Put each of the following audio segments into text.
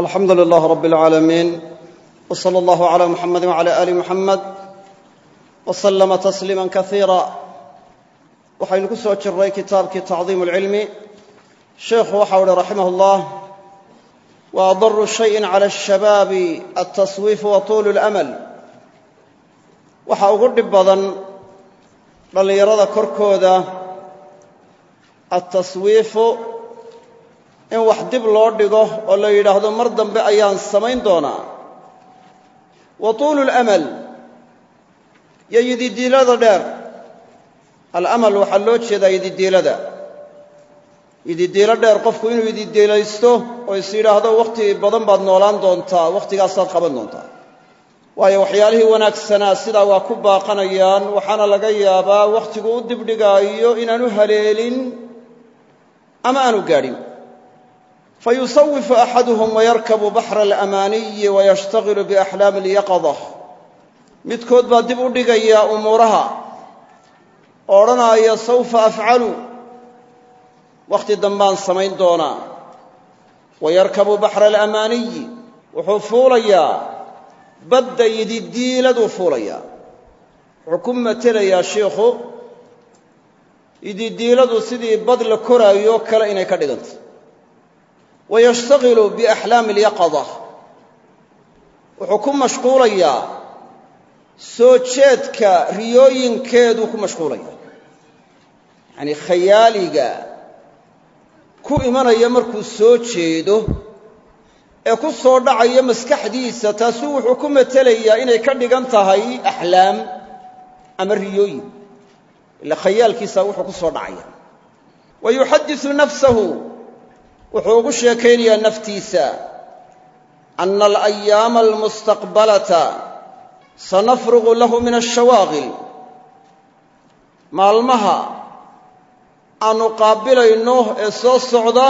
alxamdu lilah rab اlcaalamiin w slى اllah عlى muxamadi wعlى ali muxamed w slama tasliima kaiira waxaynu ku soo jirray kitaabkii tacdiim اlcilmi sheikhu waxau uhi raximah اllah wa adaru shayin clى الshabaabi altaswiif wa tuulu اlamal waxa ugu dhib badan dhallinyarada korkooda altaswiifu in wax dib loo dhigo oo la yidhaahdo mar dambe ayaan samayn doonaa. Wa tuulu alamal iyo yididiilada dheer. Alamal waxaa loo jeedaa yididiilada yididiilo dheer qofku inuu yididiilaysto oo is yidhaahdo wakhti badan baad noolaan doontaa wakhtigaasaad qaban doontaa. Waayo waxyaalihii wanaagsanaa sidaa waa ku baaqanayaan waxaana laga yaabaa wakhtigu u dibdhigaayo inaanu haleelin ama aanu gaadhin fayusawifu axaduhum wayarkabu baxra alamaaniyi wayashtagilu biaxlaami alyaqada midkood baa dib u dhigaya umuuraha oo odhanaaya sawfa afcalu wakhti dambaan samayn doonaa wayarkabu baxra alamaaniyi wuxuu fuulayaa badda yididiiladuu fuulayaa wuxuu ku matelayaa shiikhu yididiiladu sidii bad la koraayo kale inay ka dhiganta wayashtagilu biaxlaami alyaqada wuxuu ku mashquulayaa soo jeedka riyooyinkeeduu ku mashquulaya yacanii khayaaliga ku imanaya markuu soo jeedo ee ku soo dhacaya maskaxdiisa taasuu wuxuu ku matelayaa inay ka dhigan tahay axlaam ama riyooyin ila khayaalkiisa wuxuu ku soo dhacaya wa yuxadisu wuxuu ugu sheekaynayaa naftiisa ana alayaama almustaqbalata sanafrugu lahu min ashawaaqil maalmaha aanu qaabilayno ee soo socda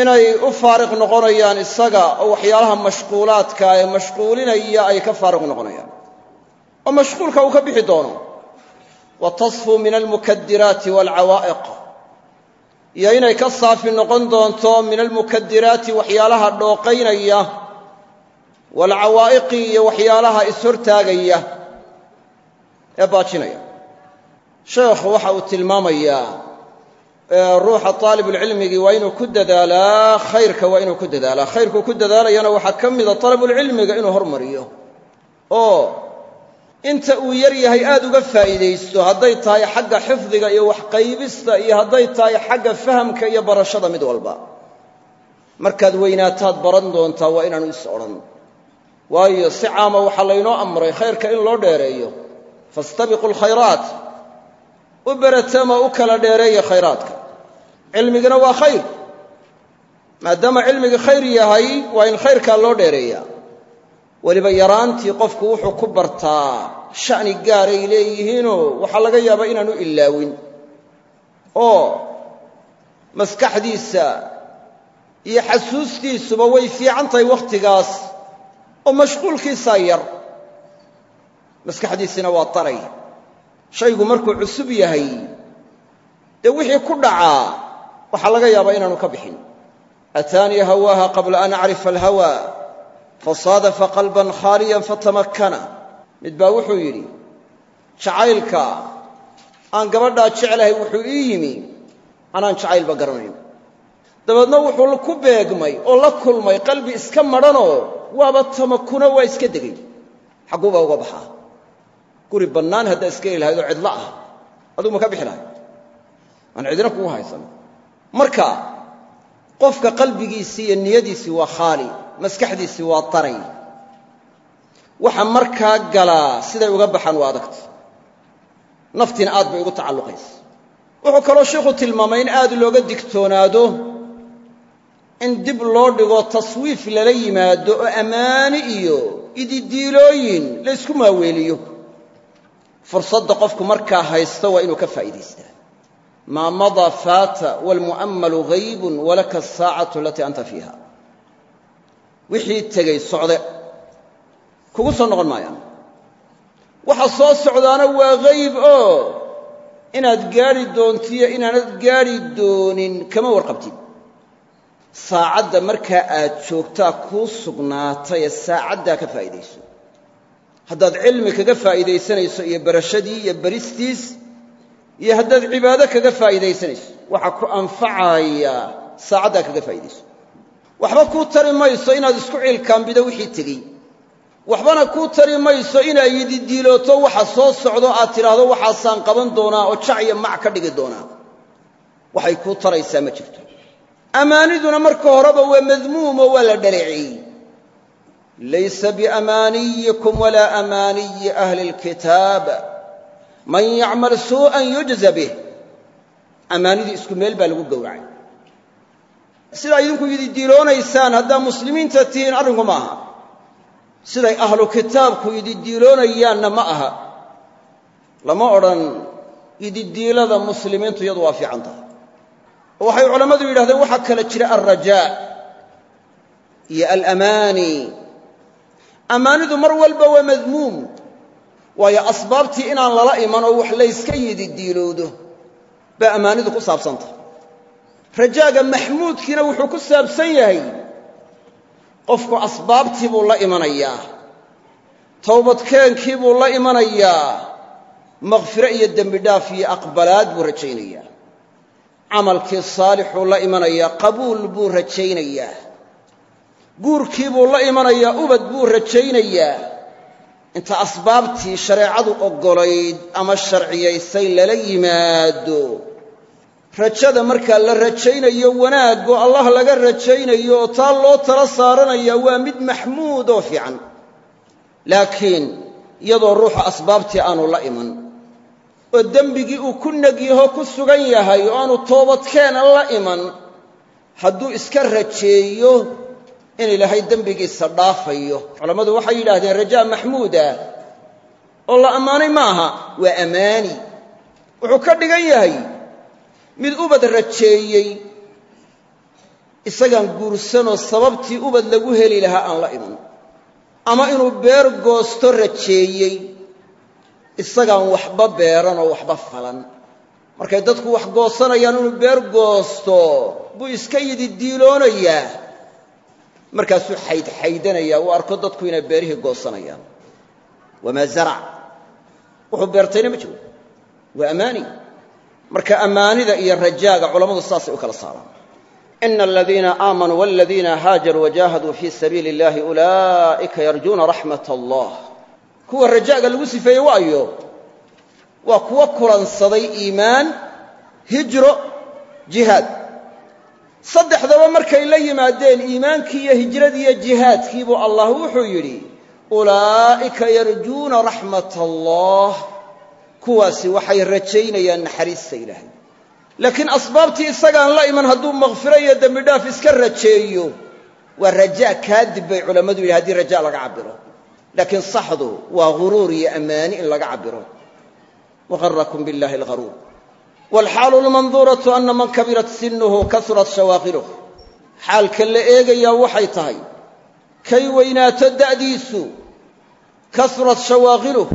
inay u faariq noqonayaan isaga oo waxyaalaha mashquulaadka ee mashquulinaya ay ka faariq noqonayaan. Oo mashquulka uu ka bixi doono. Wa tasfuu min almukadiraati waalcawaa'iq iyo inay ka saafi noqon doonto min almukadiraati waxyaalaha dhooqaynaya waalcawaa'iqi iyo waxyaalaha ishortaagaya ee baajinaya. Sheekhu waxa uu tilmaamayaa ruuxa taalibulcilmigii waa inuu ku dadaalaa khayrka waa inuu ku dadaalaa. Khayrkuu ku dadaalayana waxaa ka mida talabulcilmiga inuu hormariyo oo inta uu yar yahay aad uga faa'iidaysto hadday tahay xagga xifdiga iyo waxqaybista iyo hadday tahay xagga fahamka iyo barashada mid walba. Markaad weynaataad baran doontaa waa inaanu is odhan. Waayo si caama waxaa laynoo amray khayrka in loo dheereeyo. Fastabiqu alkhayraat u beratama u kala dheereeya khayraadka. Cilmigina waa khayr. Maadaama cilmigi khayr yahay waa in khayrkaa loo dheereeyaa weliba yaraantii qofku wuxuu ku bartaa sha'ni gaaray leeyihiinoo waxaa laga yaabaa inaanu ilaawin oo maskaxdiisa iyo xasuustiisuba way fiican tahay wakhtigaas oo mashquulkiisaa yar. Maskaxdiisina waa taray. Shaygu markuu cusub yahay dee wixii ku dhacaa waxaa laga yaabaa inaanu ka bixin. Ataanii hawaaha qabla an acrifa alhawa fasaadafa qalban khaaliyan fatamakkana. Mid baa wuxuu yidhi jacaylka aan gabadhaa jeclahay wuxuu ii yimi anaan jacaylba garanayn. Dabeedna wuxuu ku beegmay oo la kulmay qalbi iska madhanoo waaba tamakuno waa iska degay. Xagguu baa uga baxaa. Guri bannaan haddaa iska heli lahayd oo cidlo ah. Adugu ma ka bixi lahay aan cidina kugu haysan. Marka qofka qalbigiisii iyo niyadiisii waa khaali maskaxdiisii waa taray. Waxa markaa galaa siday uga baxaan waa adagta naftiina aad bay ugu tacalluqaysa wuxuu kaloo sheikhu tilmaamay in aad looga digtoonaado in dib loo dhigo taswiif lala yimaado oo ammaani iyo ididiilooyin la ysku maaweeliyo. Fursadda qofku markaa haysta waa inuu ka faa'iidaystaa. Maa madaa faata waalmu'ammalu haybun walaka asaacatu alatii anta fiiha wixii tegey socde. Kugu soo noqon maayaan. Waxa soo socdaana waa hayb oo inaad gaadhi doontiyo inaanad gaadhi doonin kama warqabtid saacadda markaa aad joogtaa kuu sugnaatay saacaddaa ka faa'iidayso. Haddaad cilmi kaga faa'iidaysanayso iyo barashadii iyo baristiis iyo haddaad cibaado kaga faa'iidaysanayso waxa ku anfacaya saacaddaa kaga faa'iidayso waxba kuu tari mayso inaad isku ciilkaambido wixii tegey. Waxbana kuu tari mayso inaad yididiilooto waxa soo socdo aad tidhaahdo waxaasaan qaban doonaa oo jac iyo mac ka dhigi doonaa. Waxay kuu taraysaa ma jirto. Ammaaniduna marka horeba waa madmuumo waa la dhaleeceeyey laysa biamaaniyikum walaa amaaniyi ahli lkitaab man yacmal suu'an yujza bih ammaanidii isku meel baa lagu gowracay sidaa idinku yididiiloonaysaan haddaa muslimiinta tihiin arrinku ma aha. Siday ahlu kitaabku yididiiloonayaanna ma aha. Lama odhan yididiilada muslimiintu iyadu waa fiican tahay. Waxay culammadu yidhahdeen waxaa kala jira alrajaa iyo alamaani. Ammaanidu mar walba waa madmuum. Waayo asbaabtii inaan lala iman oo wax layska yididiilowdo baa ammaanidu ku saabsantahy rajaaga maxmuudkiina wuxuu ku saabsan yahay qofku asbaabtii buu la imanayaa towbadkeenkii buu la imanayaa makfiro iyo dembi dhaaf iyo aqbalaad buu rajaynayaa. Camalkii saalixuu la imanayaa qabuul buu rajaynayaa guurkii buu la imanayaa ubad buu rajaynayaa. Inta asbaabtii shareecadu oggolayd ama sharciyaysay lala yimaado rajada markaa la rajaynayo wanaagoo allah laga rajaynayo oo taa loo tala saaranaya waa mid maxmuud oo fiican. Laakiin iyadoo ruuxu asbaabtii aanu la iman oo dembigii uu ku negyaho ku sugan yahay oo aanu toobadkeena la iman hadduu iska rajeeyo in ilaahay dembigiisa dhaafayo. Culammadu waxay yidhaahdeen rajaa maxmuuda oo la ammaanay ma aha waa ammaani. Wuxuu ka dhigan yahay mid ubad rajeeyey isagaan guursanoo sababtii ubad lagu heli lahaa aan la iman. Ama inuu beer goosto rajeeyey isagaan waxba beeran oo waxba falan. Markay dadku wax goosanayaan inuu beer goosto buu iska yidi diiloonayaa. Markaasuu xaydxaydanayaa uu arko dadku inay beerihii goosanayaan. Wamaa zarac. Wuxuu beertayna ma jiro. Waa ammaani marka ammaanida iyo rajaaga culammadu saasay u kala saaraan. Ina aladiina aamanuu waladiina haajaruu wajaahaduu fii sabiili illahi ulaa'ika yarjuuna raxmat allah kuwa rajaaga lagu sifeeyey waayo waa kuwa kulansaday iimaan hijro jihaad. Saddexdaba markay la yimaadeen iimaankii iyo hijradii iyo jihaadkiibuu allah wuxuu yidhi ulaa'ika yarjuuna raxmat allah kuwaasi waxay rajaynayaan naxariista ilaahay. Laakiin asbaabtii isagaan la iman hadduu makfiro iyo dembi dhaaf iska rajeeyo waa rajaa kaadib bay culammadu yidhi haddii rajaa laga cabbiro. Laakiin saxdu waa ghuruur iyo ammaani in laga cabbiro. Wagarakum billahi algharuur. Waalxaalu lmanduuratu ana man kabirat sinuhu kasurat shawaaqiluh. Xaalka la eegayaa waxay tahay kay weynaato da'diisu kasurat shawaaqiluh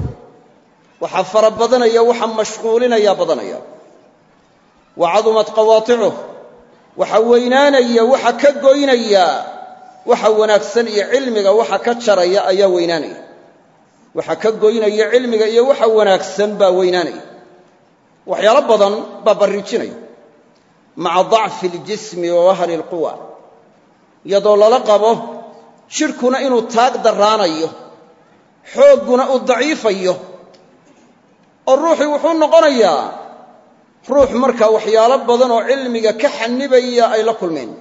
waxaa fara badanaya waxa mashquulinaya badanaya. Wa cadumat qawaaticuh waxa weynaanaya waxa ka goynaya waxa wanaagsan iyo cilmiga waxa ka jaraya ayaa weynaanaya. Waxa ka goynaya cilmiga iyo waxa wanaagsan baa weynaanaya. Waxyaalo badan baa barrijinaya. Maca dacfi aljismi wa wahni alquwa iyadoo lala qabo jidhkuna inuu taag darraanayo xoogguna uu daciifayo oo ruuxii wuxuu noqonayaa ruux markaa waxyaalo badan oo cilmiga ka xanibaya ay la kulmeen.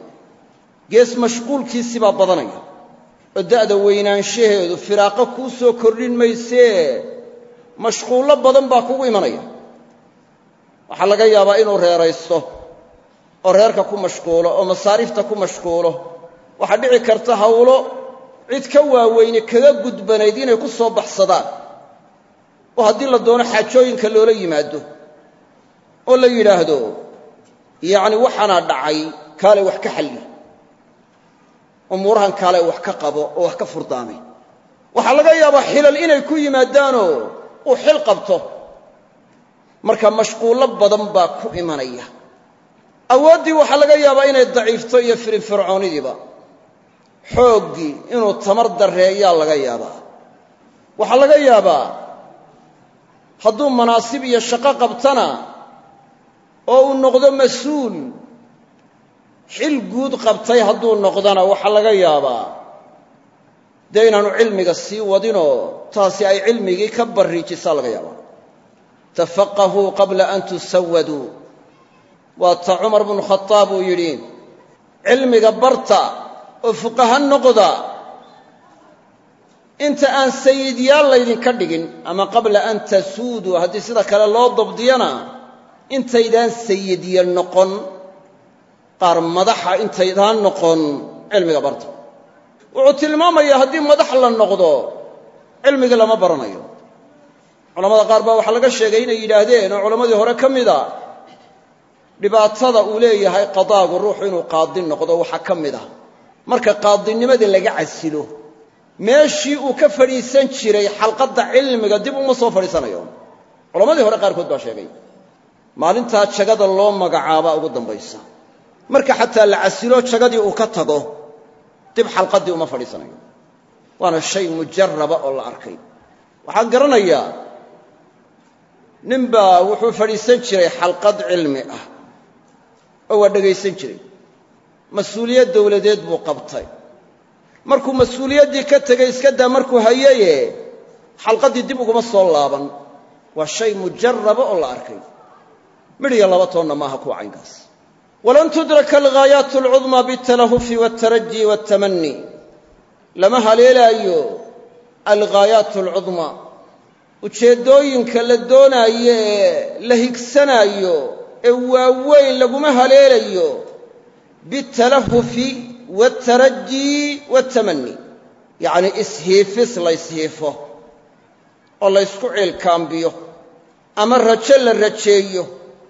Gees mashquulkiisii baa badanaya. Oo da'da weynaanshaheedu firaaqo kuu soo kordhin maysee mashquullo badan baa kugu imanaya. Waxaa laga yaabaa inuu reeraysto oo reerka ku mashquulo oo masaariifta ku mashquulo. Waxaa dhici karta hawlo cid ka waaweyne kaga gudbanayd inay ku soo baxsadaan oo haddii la doono xaajooyinka loola yimaado oo la yidhaahdo yacni waxaanaa dhacay kaale wax ka xalli umuurahan kaale wax ka qabo oo wax ka furdaamay waxaa laga yaabaa xilal inay ku yimaadaanoo uu xil qabto. Marka mashquullo badan baa ku imanaya. Awooddii waxaa laga yaabaa inay daciifto iyo firinfircoonidiiba xooggii inuu tamar darreeyaa laga yaabaa. Waxaa laga yaabaa hadduu manaasib iyo shaqo qabtana oo uu noqdo mas'uul xil guud qabtay hadduu noqdana waxaa laga yaabaa dee inaanu cilmiga sii wadinoo taasi ay cilmigii ka barriijisaa laga yaabaa. Tafaqahuu qabla an tusawaduu waa ta cumar bnu khadaab uu yidhi cilmiga barta oo fuqaha noqda inta aan sayidyaal laydinka dhigin ama qabla an tasuuduu haddii sida kale loo dabdiyana intaydaan sayidya noqon qaar madaxa intaydaan noqon cilmiga barta wuxuu tilmaamayaa haddii madax la noqdo cilmigii lama baranayo. Culamada qaar baa waxaa laga sheegay inay yidhaahdeen oo culammadii hore ka mida dhibaatada uu leeyahay qadaagu ruuxu inuu qaadi noqdo waxaa ka mid ah marka qaadinimadii laga casilo meeshii uu ka fadhiisan jiray xalqadda cilmiga dib uma soo fadhiisanayo. Culammadii hore qaarkood baa sheegay maalintaa jagada loo magacaabaa ugu dambaysa. Marka xataa la casilo jagadii uu ka tago dib xalqaddii uma fadhiisanayo. Waana shay mujaraba oo la arkay. Waxaan garanayaa ninbaa wuxuu fadhiisan jiray xalqad cilmi ah oo waa dhegaysan jiray. Mas'uuliyad dowladeed buu qabtay markuu mas'uuliyaddii ka tegay iska daa markuu hayaye xalqadii dib uguma soo laaban. Waa shay mujaraba oo la arkay. Midhiya laba toonna maaha kuwa caynkaas. Walan tudraka alghaayaat alcudmaa bitalahufi waltaraji waltamani lama haleelaayo alghaayaat alcudmaa ujeeddooyinka la doonaayo ee la higsanaayo ee waaweyn laguma haleelayo bitalahufi waاltaraji waاltamani yacnii ishiifis la yshiifo oo la ysku ciilkaambiyo ama rajo la rajeeyo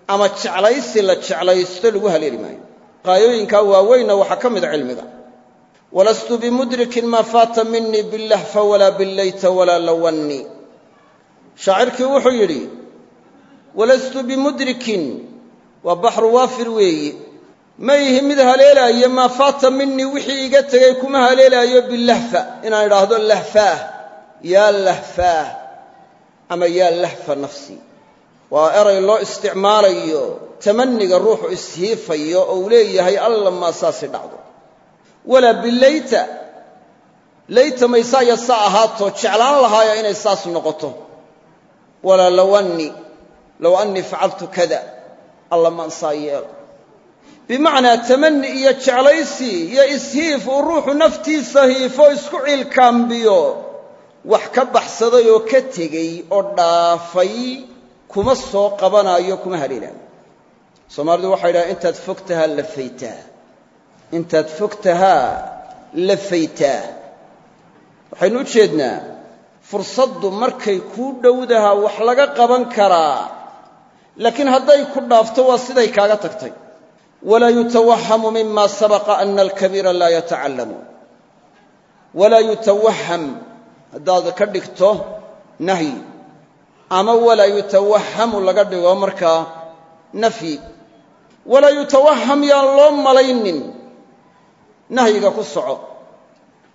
ama jeclaysi la jeclaysto lagu haleeli maayo qaayooyinkaa waaweynna waxaa ka mida cilmiga walastu bimudrikin maa faata minii billahfa walaa billayta walaa lawanni shaacirkii wuxuu yidhi walastu bimudrikin waa ma ihi mid haleelaayo maa faata minii wixii iga tegay kuma haleelaayo bilahfa inaan idhaahdo lahfaah yaa lahfaah ama yaa lahfa nafsi. Waa eray loo isticmaalayo tamaniga ruuxu ishiifayo oo uu leeyahay alla maa saasi dhacdo. Walaa bilayta layta maysaaya sa ahaato jeclaan lahaaya inay saas noqoto. Walaa low anni low annii facaltu kada alla maan saa yeelo bimacnaa tamani iyo jeclaysi iyo ishiif uu ruuxu naftiisa hiifo isku ciilkaambiyo wax ka baxsaday oo ka tegey oo dhaafay kuma soo qabanaayo kuma haleelaayo soomaalidu waxay dhahaan intaad fogtahaa la faytaa. Intaad fogtahaa la faytaa. Waxaynu u jeednaa fursaddu markay kuu dhowdahaa wax laga qaban karaa. Laakiin hadday ku dhaafto waa siday kaaga tagtay walaa yutawahamu mima sabaqa ana alkabiira laa yatacallamu walaa yutawaham haddaad ka dhigto nahyi ama walaa yutawahamu laga dhigo markaa nafyi walaa yutawaham yaan loo malaynin nahyiga ku soco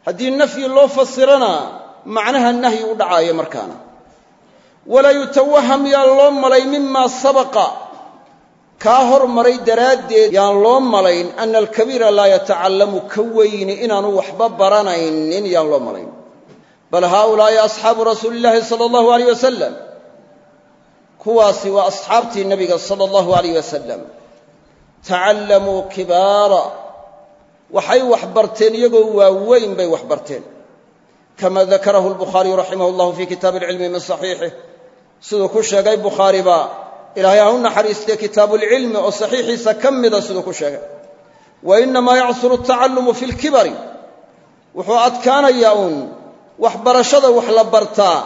haddii nafyi loo fasirana macnaha nahyi u dhacaayo markaana walaa yutawaham yaan loo malay mima sabaqa kaa hormaray daraaddeed yaan loo malayn ana alkabiira laa yatacallamu ka weyni inaanu waxba baranaynin yaan loo malayn. Bal haaulaa'i asxaabu rasuuli illaahi sala allahu alayh wasalam kuwaasi waa asxaabtii nebiga sala allahu alayh wasalam tacallamuu kibaara. Waxay wax barteen iyagoo waaweyn bay wax barteen. Kama dakarahu albukhaariyu raximah llahu fii kitaabi alcilmi min saxiixih siduu ku sheegay bukhaariba ilaahay ha u naxariistee kitaabuulcilmi oo saxiixiisa ka mida siduu ku sheegay. Wa innamaa yacsuru atacallumu fi lkibari wuxuu adkaanayaa uun waxbarashada wax la bartaa.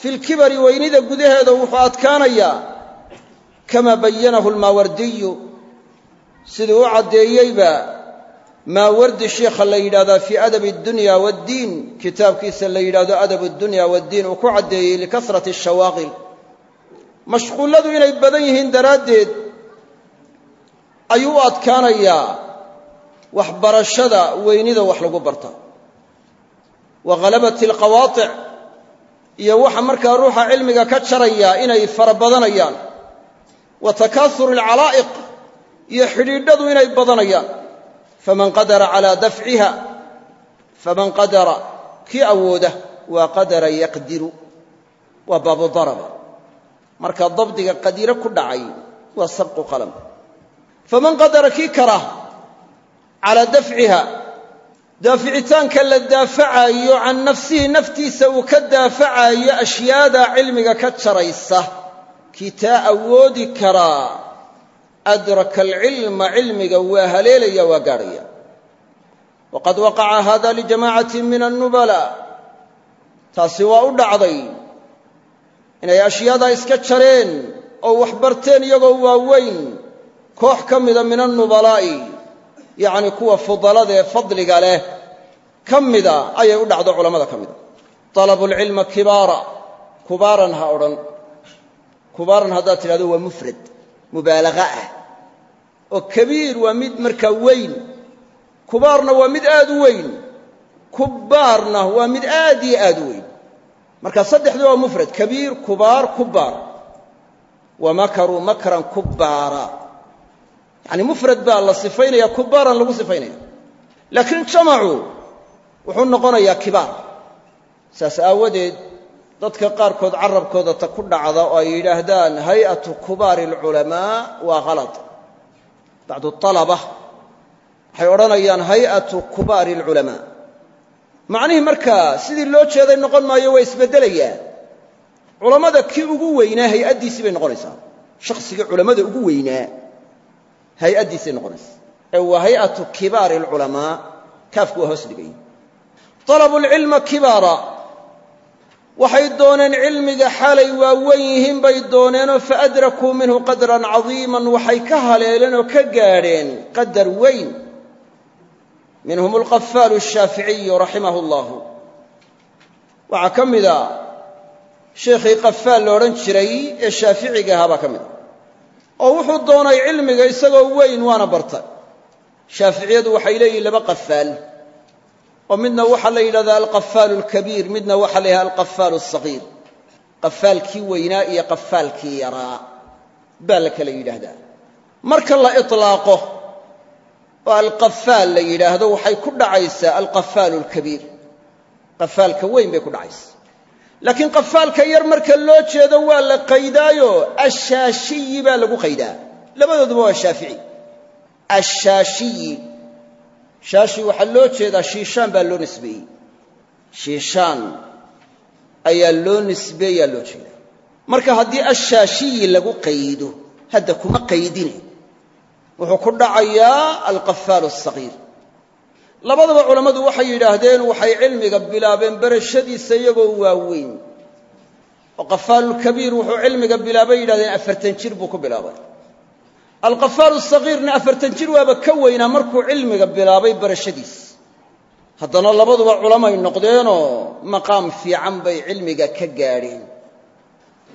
Fi lkibari weynida gudaheeda wuxuu adkaanayaa. Kama bayanahu almaawardiyu. Siduu u caddeeyeyba maawardi shiikha la yidhahdaa fii adabi addunya waaddiin kitaabkiisa la yidhahdo adab addunya waaddiin uu ku caddeeyey likasrati ashawaaqil mashquulladu inay badan yihiin daraaddeed ayuu u adkaanayaa waxbarashada weynida wax lagu barta. Wa ghalabati alqawaatic iyo waxa markaa ruuxa cilmiga ka jaraya inay fara badanayaan. Wa takaahuru alcalaa'iq iyo xidhiidhadu inay badanayaan. Faman qadara calaa dafciha faman qadara kii awooda waa qadara yaqdiru waa baabu daraba marka dabdiga qadiiro ku dhacay waa sabqu qalam. Faman qadara kii kara calaa dafciha daaficitaanka la daafacaayo can nafsihi naftiisa uu ka daafacaayo ashyaada cilmiga ka jaraysa kii taa awoodi karaa adraka alcilma cilmiga waa haleelaya waa gaadhaya. Waqad waqaca hada lijamaacatin min annubala taasi waa u dhacday inay ashyaadaa iska jareen oo wax barteen iyagoo waaweyn koox ka mida min annubalaa'i yacni kuwa fudalada ee fadliga leh ka mida ayay u dhacdo culammada ka mida. Talabu lcilma kibaara kubaaran ha odhan. Kubaaran haddaad tidhahdo waa mufrad mubaalaga ah. Oo kabiir waa mid markaa weyn kubaarna waa mid aad u weyn kubbaarna waa mid aad iyo aad u weyn marka saddexdu waa mufrad. Kabiir kubaar kubbaar. Wa makaruu makran kubbaara. Yacni mufrad baa la sifaynaya kubbaaran lagu sifaynaya. Laakiin jamacu wuxuu noqonayaa kibaar. Saas aawadeed dadka qaarkood carabkooda ta ku dhacda oo ay yidhaahdaan hay'atu kubaari alculamaa waa halad bacdu alaba waxay odhanayaan hay'atu kubaari alculamaa macnihii markaa sidii loo jeeday noqon maayo waa isbeddelayaa culammada kii ugu weynaa hay'addiisii bay noqonaysaa. Shakhsigii culammada ugu weynaa hay'addiisay noqonaysaa ee waa hay'atu kibaari alculamaa kaafku waa hoos dhigay. Alabulcilma kibaara. Waxay dooneen cilmiga xaalay waawen yihiin bay dooneenoo faadrakuu minhu qadran cadiiman waxay ka haleeleen oo ka gaadheen qadar weyn minhum alqafaalu ashaaficiyu raximahu llahu waxaa ka mida sheikhii qafaal la odhan jiray ee shaaficiga ahaa baa ka mid a. Oo wuxuu doonay cilmiga isagoo weyn waana bartay. Shaaficiyadu waxay leeyihiin laba qafaal oo midna waxaa la yidhahdaa alqafaalu alkabiir midna waxaa la yidhahda alqafaalu asagiir qafaalkii weynaa iyo qafaalkii yaraa baa la kala yidhaahdaa. Marka la ilaaqo oo alqafaal la yidhaahdo waxay ku dhacaysaa alqafaalu alkabiir qafaalka weyn bay ku dhacaysaa laakiin qafaalka yar marka loo jeedo waa la qaydaayo ashaashiyi baa lagu qaydaa. Labadooduba waa shaafici. Ashaashiyi. Shaashi waxaa loo jeedaa shiishaan baa loo nisbeeyey. Shiishaan ayaa loo nisbeeyaa loo jeedaa. Marka haddii ashaashiyi lagu qaydo hadda kuma qaydine wuxuu ku dhacayaa alqafaalu asagiir labadaba culammadu waxay yidhaahdeen waxay cilmiga bilaabeen barashadiisa iyagoo waaweyn. Oo qafaalulkabiir wuxuu cilmiga bilaabay yidhahdeen afartan jir buu ku bilaabay. Alqafaalu sagiirna afartan jir waaba ka weynaa markuu cilmiga bilaabay barashadiis. Haddana labaduba culamay noqdeenoo maqaam fiican bay cilmiga ka gaadheen.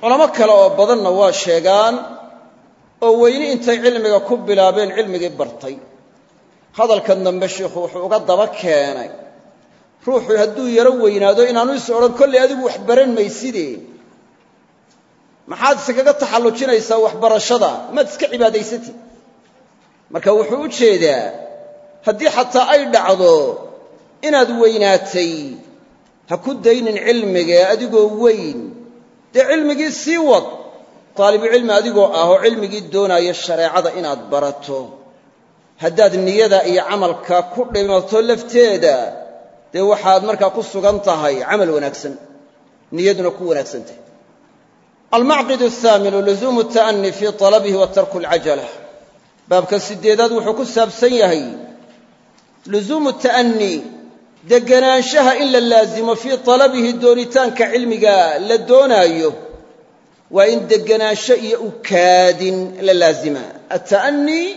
Culamo kale oo badanna waa sheegaan oo weyni intay cilmiga ku bilaabeen cilmigii bartay. Hadalkan dambe sheikhu wuxuu uga daba keenay ruuxu hadduu yaro weynaado inaanu is odhan kollay adigu wax baran mayside maxaad iskaga taxallujinaysaa waxbarashada? Maad iska cibaadaysatid. Marka wuxuu u jeedaa haddii xataa ay dhacdo inaad weynaatay ha ku daynin cilmiga adigoo weyn. Dee cilmigii sii wad taalibucilmi adigoo ah oo cilmigii doonaya shareecada inaad barato haddaad niyada iyo camalka ku dhimato lafteeda dee waxaad markaa ku sugan tahay camal wanaagsan niyaduna ku wanaagsan tahay. Almacqid ahaaminu luzuumu ta'ani fii talabihi wa tarku alcajala. Baabka sideedaad wuxuu ku saabsan yahay luzuumu ta'ani deganaanshaha in la laazimo fii talabihi doonitaanka cilmiga la doonaayo waa in deganaansho iyo ukaadin la laazima. Ata'anii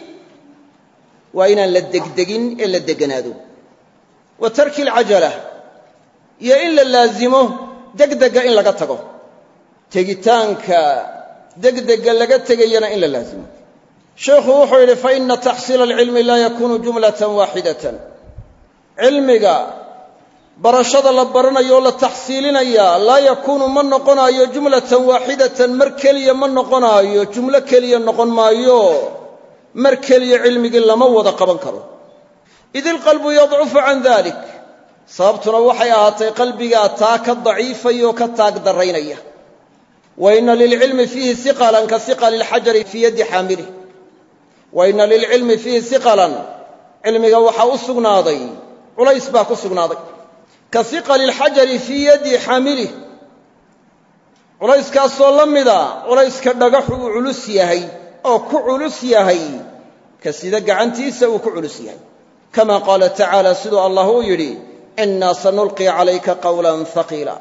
waa inaan la degdegin ee la deganaado wa tarki alcajala iyo in la laazimo degdega in laga tago. Tegitaanka degdega laga tegayana in la laazimo. Sheikhu wuxuu yidhi faina taxsiila alcilmi laa yakunu jumlatan waaxidatan cilmiga barashada la baranayo oo la taxsiilinayaa laa yakuunu ma noqonaayo jumlatan waaxidatan mar keliya ma noqonaayo jumlo keliya noqon maayo mar keliya cilmigii lama wada qaban karo. Id ilqalbu yadcufu can dalik sababtuna waxay ahaatay qalbigaa taa ka daciifaya ka taag daraynaya wa ina lilcilmi fiihi siqalan ka siqali lxajari fii yaddi xaamilih wa ina lilcilmi fiihi siqalan cilmiga waxaa u sugnaaday culays baa ku sugnaaday ka siqali lxajari fii yaddi xaamilih culayskaasoo la mida culayska dhagaxu uu culus yahay oo ku culus yahay ka sida gacantiisa uu ku culus yahay. Kama qaala tacaala siduu allah uu yidhi innaa sanulqi calayka qawlan haqiila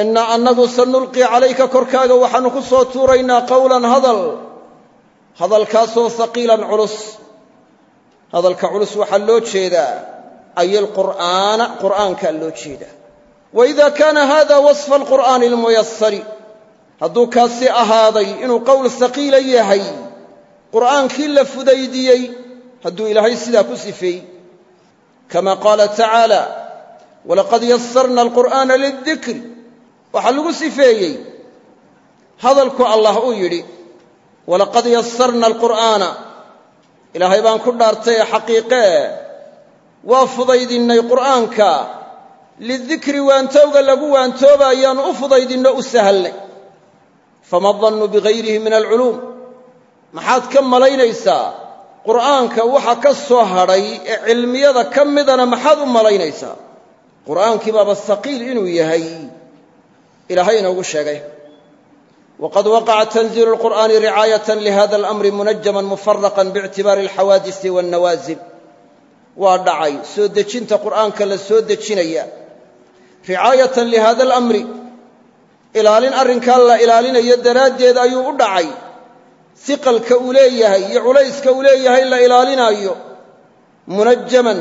innaa annagu sanulqi calayka korkaaga waxaannu ku soo tuuraynaa qowlan hadal hadalkaasoo haqiilan culus. Hadalka culus waxaa loo jeedaa ay alqur'aana qur'aankaa loo jeedaa wa ida kaana hada wasfa alqur'aani almuyasari hadduu kaasi ahaaday inuu qowl haqiila yahay qur'aankii la fudaydiyey hadduu ilaahay sidaa ku sifeeyey kama qaala tacaala walaqad yasarna alqur'aana lildikri waxaa lagu sifeeyey hadalku allah uu yidhi walaqad yasarna alqur'aana. Ilaahay baan ku dhaartay ee xaqiiqee waa fudaydinnay qur'aanka. Lidikri waantowga lagu waantoobaayaan u fudaydinno u sahalnay fama dannu bigayrihi min alculuum maxaad ka malaynaysaa? Qur'aanka waxa ka soo hadhay ee cilmiyada ka midana maxaad u malaynaysaa? Qur'aankii baaba haqiil inuu yahay. Ilaahay inoogu sheegay. Waqad waqaca tanziilu lqur'aani ricaayatan lihada alamri munajaman mufaraqan biictibaari alxawaadisi wannawaasil waa dhacay. Soo dejinta qur'aanka la soo dejinaya. Ricaayatan lihada alamri ilaalin arrinkaa la ilaalinayo daraaddeed ayuu u dhacay. Siqalka uu leeyahay iyo culayska uu leeyahay la ilaalinaayo. Munajaman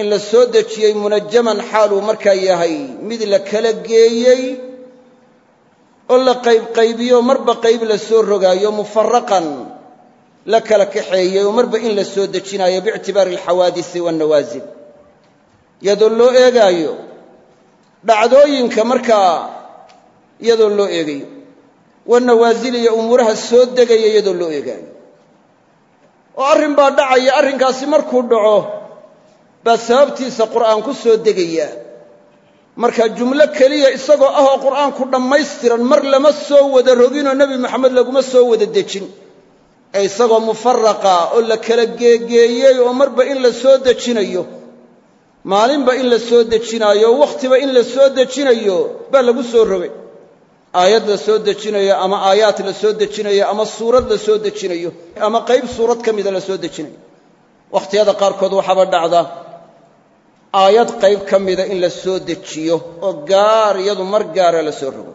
in la soo dejiyey munajaman xaaluu markaa yahay. Mid la kala geeyey oo la qaybqaybiyo marba qayb la soo rogaayo mufaraqan la kala kaxeeyey oo marba in la soo dejinaayo biictibaari alxawaadisi wannawaasil iyadoo loo eegaayo dhacdooyinka markaa iyadoo loo eegayo. Wanawaasil iyo umuuraha soo degaya iyadoo loo eegaayo. Oo arrin baa dhacaya arrinkaasi markuu dhaco baa sababtiisa qur'aan ku soo degaya. Marka jumlo keliya isagoo ah oo qur'aanku dhammaystiran mar lama soo wada nebi moxamed laguma soo wada dejin ee isagoo mufaraqa oo la kala geegeeyey oo marba in la soo dejinayo maalinba in la soo dejinaayo wakhtiba in la soo dejinayo baa lagu soo rogay aayad la soo dejinayo ama aayaad la soo dejinayo ama suurad la soo dejinayo ama qayb suurad ka mida la soo dejinayo. Wakhtiyada qaarkood waxaaba dhacda aayad qayb ka mida in la soo dejiyo oo gaar iyadu mar gaara la soo rogo.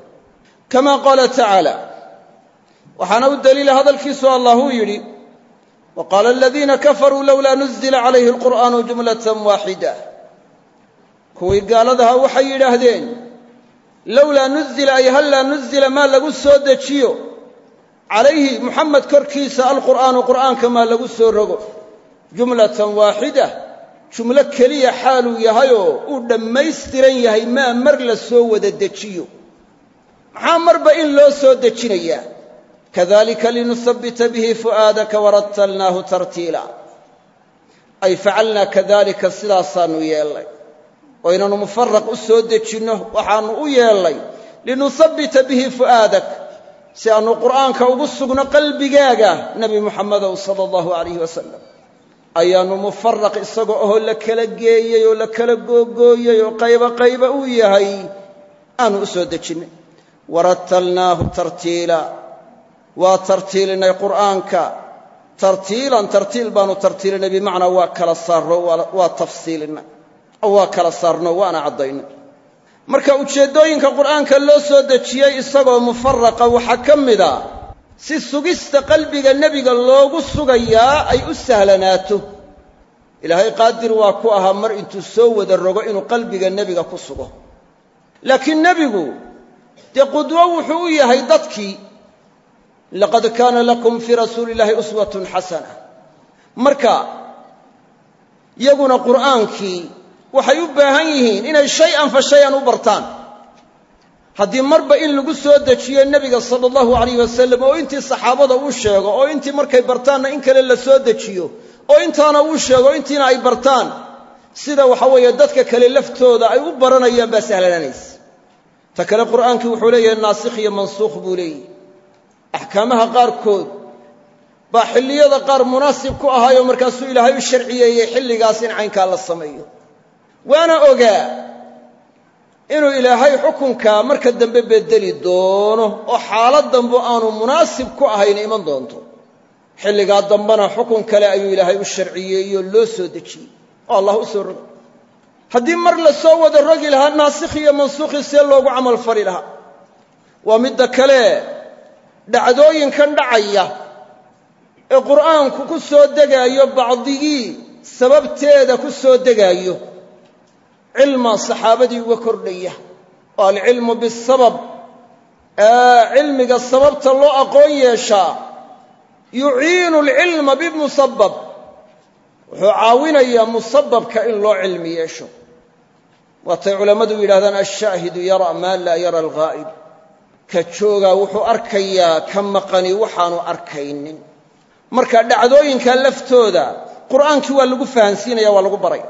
Kama qaala tacaala waxaana u daliila hadalkiisu allah uu yidhi wa qaala aladiina kafaruu lowlaa nuzila calayhi alqur'aanu jumlatan waaxida. Kuwii gaaladaha waxay yidhaahdeen lowlaa nuzila ay hallaa nuzila maa lagu soo dejiyo? Calayhi muxamed korkiisa alqur'aanu qur'aanka maa lagu soo rogo? Jumlatan waaxida jumlo keliya xaaluu yahayoo uu dhammaystiran yahay maa mar la soo wada dejiyo? Maxaa marba in loo soo dejinayaa kadalika linusabbita bihi fu'aadaka warattalnaahu tartiila ay facalnaa kadalika sidaasaannu yeellay oo inaannu mufaraq u soo dejinno waxaannu u yeellay linusabbita bihi fu'aadak si aannu qur'aanka ugu sugno qalbigaaga nebi muxamedow sala allahu alayh wasalam ayaannu mufaraq isaga oo la kala geeyey oo la kala googooyey oo qayba yahay aanu u soo dejinnay warattalnaahu waa tartiilinay qur'aanka. Tartiilan tartiil baanu tartiilinay bimacnaa waa kala saarno waa tafsiilinay oo waa kala saarno waana caddaynay marka ujeeddooyinka qur'aanka loo soo dejiyey isagoo mufaraqa waxaa ka mida si sugista qalbiga nebiga loogu sugayaa ay u sahlanaato ilaahay qaadir waa ku ahaa mar intuu soo wada rogo inuu qalbiga nebiga ku sugo. Laakiin nebigu dee qudwo wuxuu u yahay dadkii laqad kaana lakum fii rasuuli illaahi uswatun xasana marka yaguna qur'aankii waxay u baahan yihiin inay shay-an fa shay-an u bartaan haddii marba in lagu soo dejiyo nebiga sala allahu alayh wasalam oo intii saxaabada uu sheego oo intii markay bartaanna in kale la soo dejiyo oo intaana uu sheego intiina ay bartaan sida waxa weeye dadka kale laftooda ay u baranayaan baa sahlanaanaysa ta kale qur'aankii wuxuu leeyahay naasikh iyo mansuukh buu axkaamaha qaarkood baa xilliyada qaar munaasib ku ahaayoo markaasuu ilaahay u sharciyeeyey xilligaas in caynkaa la sameeyo. Waana ogaa inuu ilaahay xukunkaa marka dambe bedeli doono oo xaalad dambe aanu munaasib ku ahayn iman doonto. Xilligaa dambena xukun kale ayuu ilaahay u sharciyeeyoo loo soo dejiyey. Oo allah u soo rogo haddii mar la soo wada rogi lahaa naasikh iyo mansuukhi loogu camal fali lahaa. Waa midda kale dhacdooyinkan dhacaya ee qur'aanku ku soo degaayo bacdigii sababteeda ku soo degaayo. Cilmaa saxaabadii uga kordhaya oo alcilmu bisabab. Cilmiga sababta loo aqoon yeeshaa yuciinu alcilma bimusabab wuxuu caawinayaa musababka in loo cilmi yeesho. Waatay culammadu yidhahdaan alshaahidu yara maa laa yara alghaa'ib ka joogaa wuxuu arkayaa ka maqani waxaanu arkaynin. Marka dhacdooyinka laftooda qur'aankii waa lagu fahansiinaya waa lagu baraya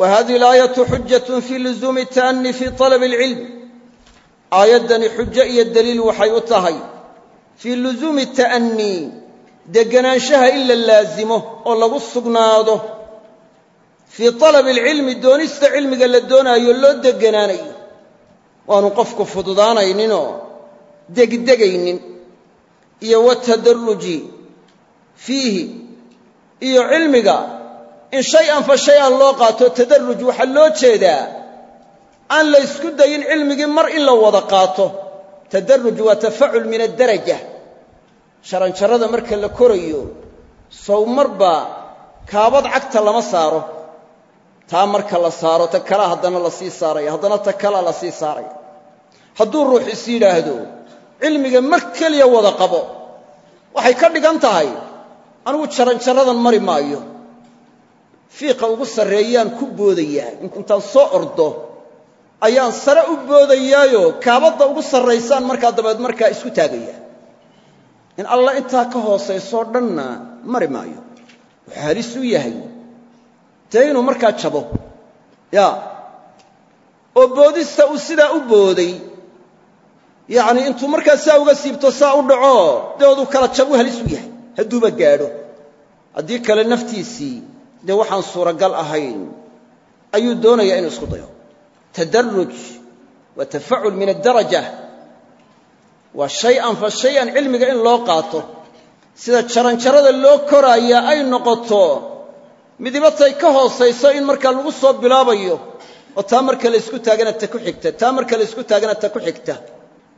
wa hadihi alaayatu xujatun fii luzuumi ta'ani fii talabi alcilm aayaddani xujo iyo daliil waxay u tahay. Fii luzuumi ta'anii deganaanshaha in la laasimo oo lagu sugnaado. Fii talabi alcilmi doonista cilmiga la doonaayo loo deganaanayo waanu qofku fududaanayninoo degdegaynin iyo watadaruji fiihi iyo cilmiga in shay-an fa shay-an loo qaato tadaruj waxaa loo jeedaa aan la ysku dayin cilmigii mar in la wada qaato. Tadaruj waa tafacul min addaraja. Jaranjarrada marka la korayo sow marba kaabad cagta lama saaro. Taa marka la saaro ta kalea haddana la sii saaraya haddana ta kalea la sii saaraya hadduu ruux is yidhaahdo cilmiga mar keliya wada qabo. Waxay ka dhigan tahay anigu jaranjarradan mari maayo. Fiiqa ugu sarreeyaan ku boodayaa. Intaan soo ordo ayaan sare u boodayaayo. Kaabadda ugu sarraysaan markaa dabeed markaa isku taagaya in alla intaa ka hoosaysoo dhanna mari maayo. Wuxuu halis u yahay. Dee inuu markaa jabo. Ya oo boodista uu sidaa u booday yacnii intuu markaa saa uga siibto saa u dhaco dabeeduu kala jabu halis u yahay hadduuba gaadho. Haddii kale naftiisii dee waxaan suuragal ahayn. Ayuu doonayaa inuu isku dayo. Tadaruj waa tafacul min addaraja. Waa shay-an fa shay-an cilmiga in loo qaato. Sida jaranjarada loo koraaya ay noqoto midibatay ka hoosayso in markaa lagu soo bilaabayo. Oo taa marka la ysku taagana ta ku xigta taa marka la ysku taagana ta ku xigta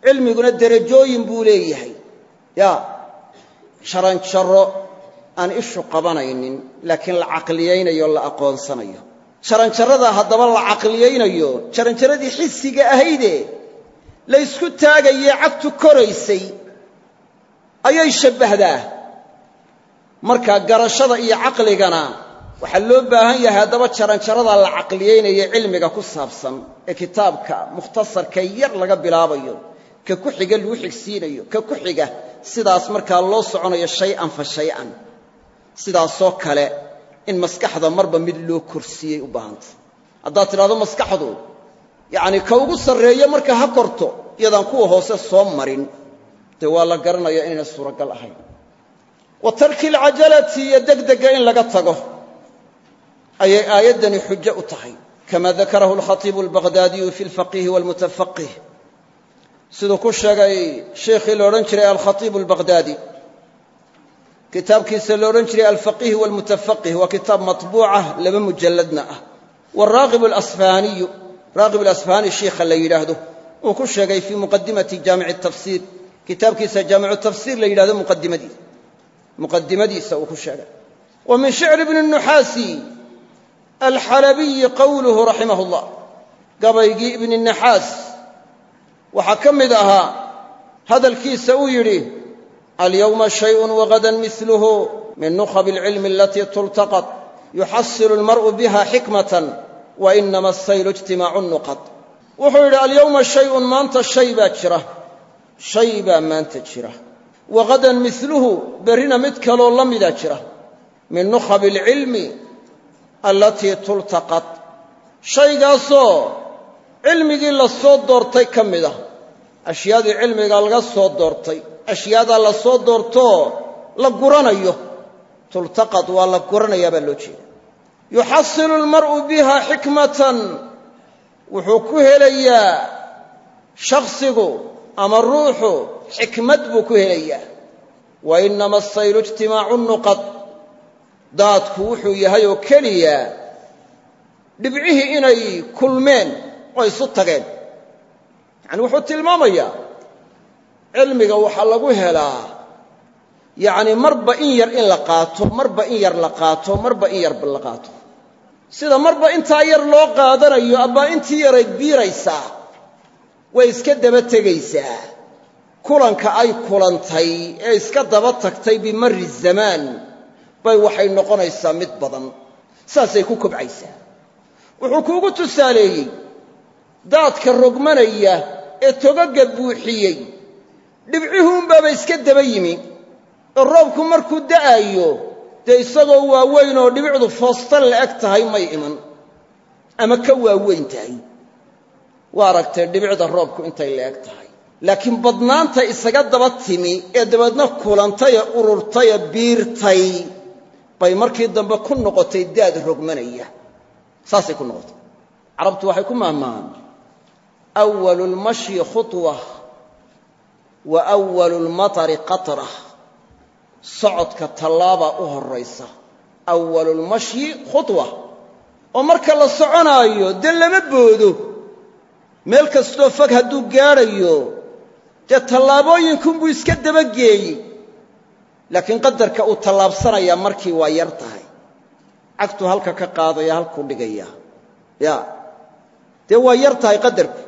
cilmiguna derajooyin buu leeyahay. Ya jaranjaro aan ishu qabanaynin laakiin la caqliyaynayo la aqoonsanayo. Jaranjarada haddaba la caqliyaynayo jaranjaradii xisiga ahayde la ysku taagayee cagtu koraysay ayay shabbahdaa marka garashada iyo caqligana waxaa loo baahan yahay haddaba jaranjarada la caqliyaynayo cilmiga ku saabsan ee kitaabka mukhtasarka yar laga bilaabayo ka ku xiga lagu xigsiinayo ka ku xiga sidaas markaa loo soconayo shay-an fa shay-an. Sidaasoo kale in maskaxda marba mid loo korsiiyey u baahanta. Haddaad tidhahdo maskaxdu yacni ka ugu sarreeyo marka ha korto iyadaan kuwa hoose soo marin. Dee waa la garanaya inayna suuragal ahayn. Wa tarki alcajalati iyo degdega in laga tago ayay aayaddani xujo u tahay. Kama dakarahu alkhatiibu albaqhdaadiyu fi alfaqihi walmutafaqih siduu ku sheegay sheikhii la jiray alkhatiibu albaqhdaadi kitaabkiisa la jiray alfaqiih walmutafaqih waa kitaab matbuucah laba mujalladna ah. Waraaqib alasfaaniyu raaqib alasfaani shiikha la yidhaahdo uu ku sheegay fii muqadimati jaamici tafsiir kitaabkiisa jaamicu tafsiir la yidhahdo muqadimadiisa muqadimadiisa uu ku sheegay. Wa min shicri bni nuxaasi alxalabiyi qowluhu raximah gabaygii ibni naxaas waxaa ka mid ahaa hadalkiisa uu yidhi alyowma shayun wagadan miluhu min nukhab alcilmi alatii tultaqad yuxasilu almar'u biha xikmatan wa inama asaylu ijtimaacu nuqad wuxuu yidhi alyowma shayun maanta shay baa jira shay baa maanta jira. Wagadan miluhu berrina mid kaloo la mida jira. Min nukhabi alcilmi allatii tultaqad shaygaasoo cilmigii la soo doortay ka mid ah ashyaadii cilmiga laga soo doortay. Ashyaadaa la soo doortoo la guranayo. Tultaqad waa la guranayaa baa loo jeeda yuxasilu almar'u biha xikmatan. Wuxuu ku helayaa shakhsigu ama ruuxu xikmad buu ku helayaa. Wa inama asaylu ijtimaacu nuqad daadku wuxuu yahay oo keliya dhibcihii inay kulmeen oo isu tageen yacani wuxuu tilmaamayaa cilmiga waxaa lagu helaa. Yacni marba in yar in la qaato marba in yar la qaato marba in yarba la qaato. Sida marba intaa yar loo qaadanayo abbaa intii yaray biiraysaa way iska daba tegaysaa. Kulanka ay kulantay ee iska daba tagtay bimari zamaan bay waxay noqonaysaa mid badan. Saasay ku kobcaysaa. Wuxuu kuugu tusaaleeyey daadka rogmanaya ee togaga buuxiyey. Dhibcihuunbaaba iska daba yimi. Oo roobku markuu da'aayo dee isagoo waaweyn oo dhibicdu foosta la'eg tahay may iman. Ama ka waaweyn tahay. Waa aragtee dhibicda roobku intay la'eg tahay. Laakiin badnaanta isaga daba timi ee dabeedna kulantay ee ururtay ee biirtay bay markii dambe ku noqotay daad rogmanaya. Saasay ku noqotay. Carabtu waxay ku mahmahaan awalu lmashyi khuطwa wa awalu lmatari qatra socodka tallaabaa u horraysa awalu lmashyi khuطwa oo marka la soconaayo dee lama boodo meel kastoo fog hadduu gaadhayo dee tallaabooyinkunbuu iska dabageeyey laakiin qadarka uu tallaabsanayaa markii waa yar tahay cagtuu halka ka qaadaya halkuu dhigaya ya dee waa yar tahay qadarku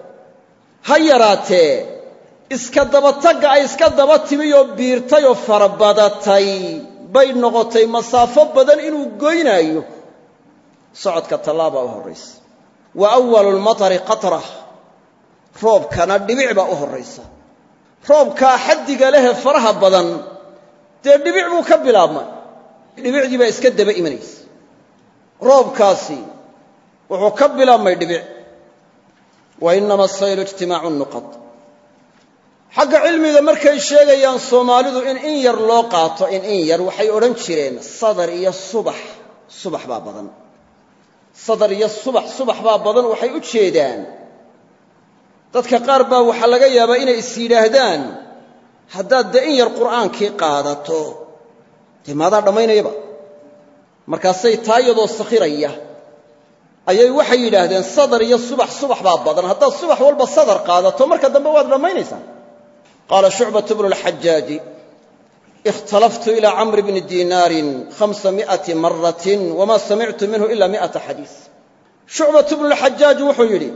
ha yaraatee iska dabatagga ay iska daba timi oo biirtay oo farabadatay bay noqotay masaafo badan inuu goynaayo. Socodka tallaabaa u horraysa wa awalu lmatari qatra. Roobkana dhibic baa u horraysa roobkaa xaddiga lehe faraha badan dee dhibic buu ka bilaabmay. Dhibicdii baa iska daba imanaysa. Roobkaasi wuxuu ka bilaabmay dhibic wa inama asaylu ijtimaacu nuqad. Xagga cilmiga markay sheegayaan soomaalidu in in yar loo qaato in in yar waxay odhan jireen sadar iyo subax. Subax baa badan. Sadar iyo subax. Subax baa badan waxay u jeedaan. Dadka qaar baa waxaa laga yaabaa inay is yidhaahdaan haddaad dee in yar qur'aankii qaadato dee maadaa dhammaynayaba? Markaasay taa iyadoo sakhiraya ayay waxay yidhaahdeen sadar iyo subax subax baa badan. Haddaad subax walba sadar qaadato marka dambe waad dhammaynaysaa qaala shucbat bnu lxajaaji ikhtalaftu ila camri bni diinaarin hamsa mi'ati maratin wama samictu minhu ila mi'ata xadiis. Shucbat bnu lxajaaj wuxuu yidhi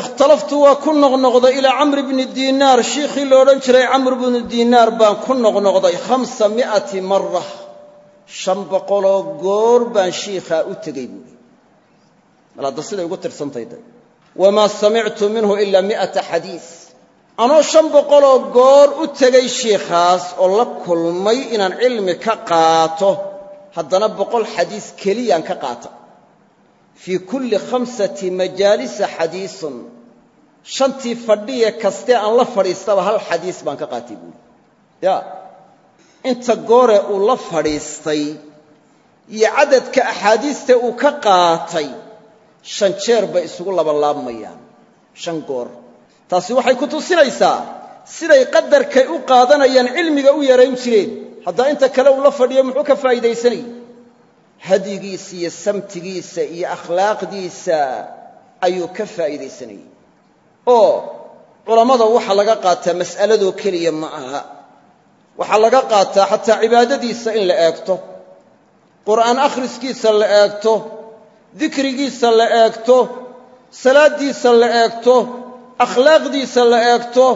ikhtalaftu waa ku noqnoqday ilaa camri bni diinaar shiikhii lo jiray camr bnu diinaar baan ku noqnoqday khamsa mi'ati mara shan boqoloo goor baan shiikhaa u tegey buuhi mal hadda siday ugu tirsantay day wamaa samictu minhu ilaa mi'ata xadiis. Anoo shan boqoloo goor u tegay shiikhaas oo la kulmay inaan cilmi ka qaato haddana boqol xadiis keliyaan ka qaata. Fii kulli khamsati majaalisa xadiisun. Shantii fadhiye kastee aan la fadhiistaba hal xadiis baan ka qaatay buuhi ya inta goore uu la fadhiistay iyo cadadka axaadiiste uu ka qaatay shan jeer bay isugu labanlaabmayaan shan goor. Taasi waxay ku tusinaysaa siday qadarkay u qaadanayaan cilmiga u yarayn jireen. Haddaa inta kale uu la fadhiyo muxuu ka faa'iidaysanayay hadyigiisa iyo samtigiisa iyo akhlaaqdiisa ayuu ka faa'iidaysanayey oo culammada waxaa laga qaataa mas'aladoo keliya ma aha. Waxaa laga qaataa xataa cibaadadiisa in la eegto. Qur'aan akhriskiisa la eegto dikrigiisa la eegto salaaddiisa la eegto akhlaaqdiisa la eegto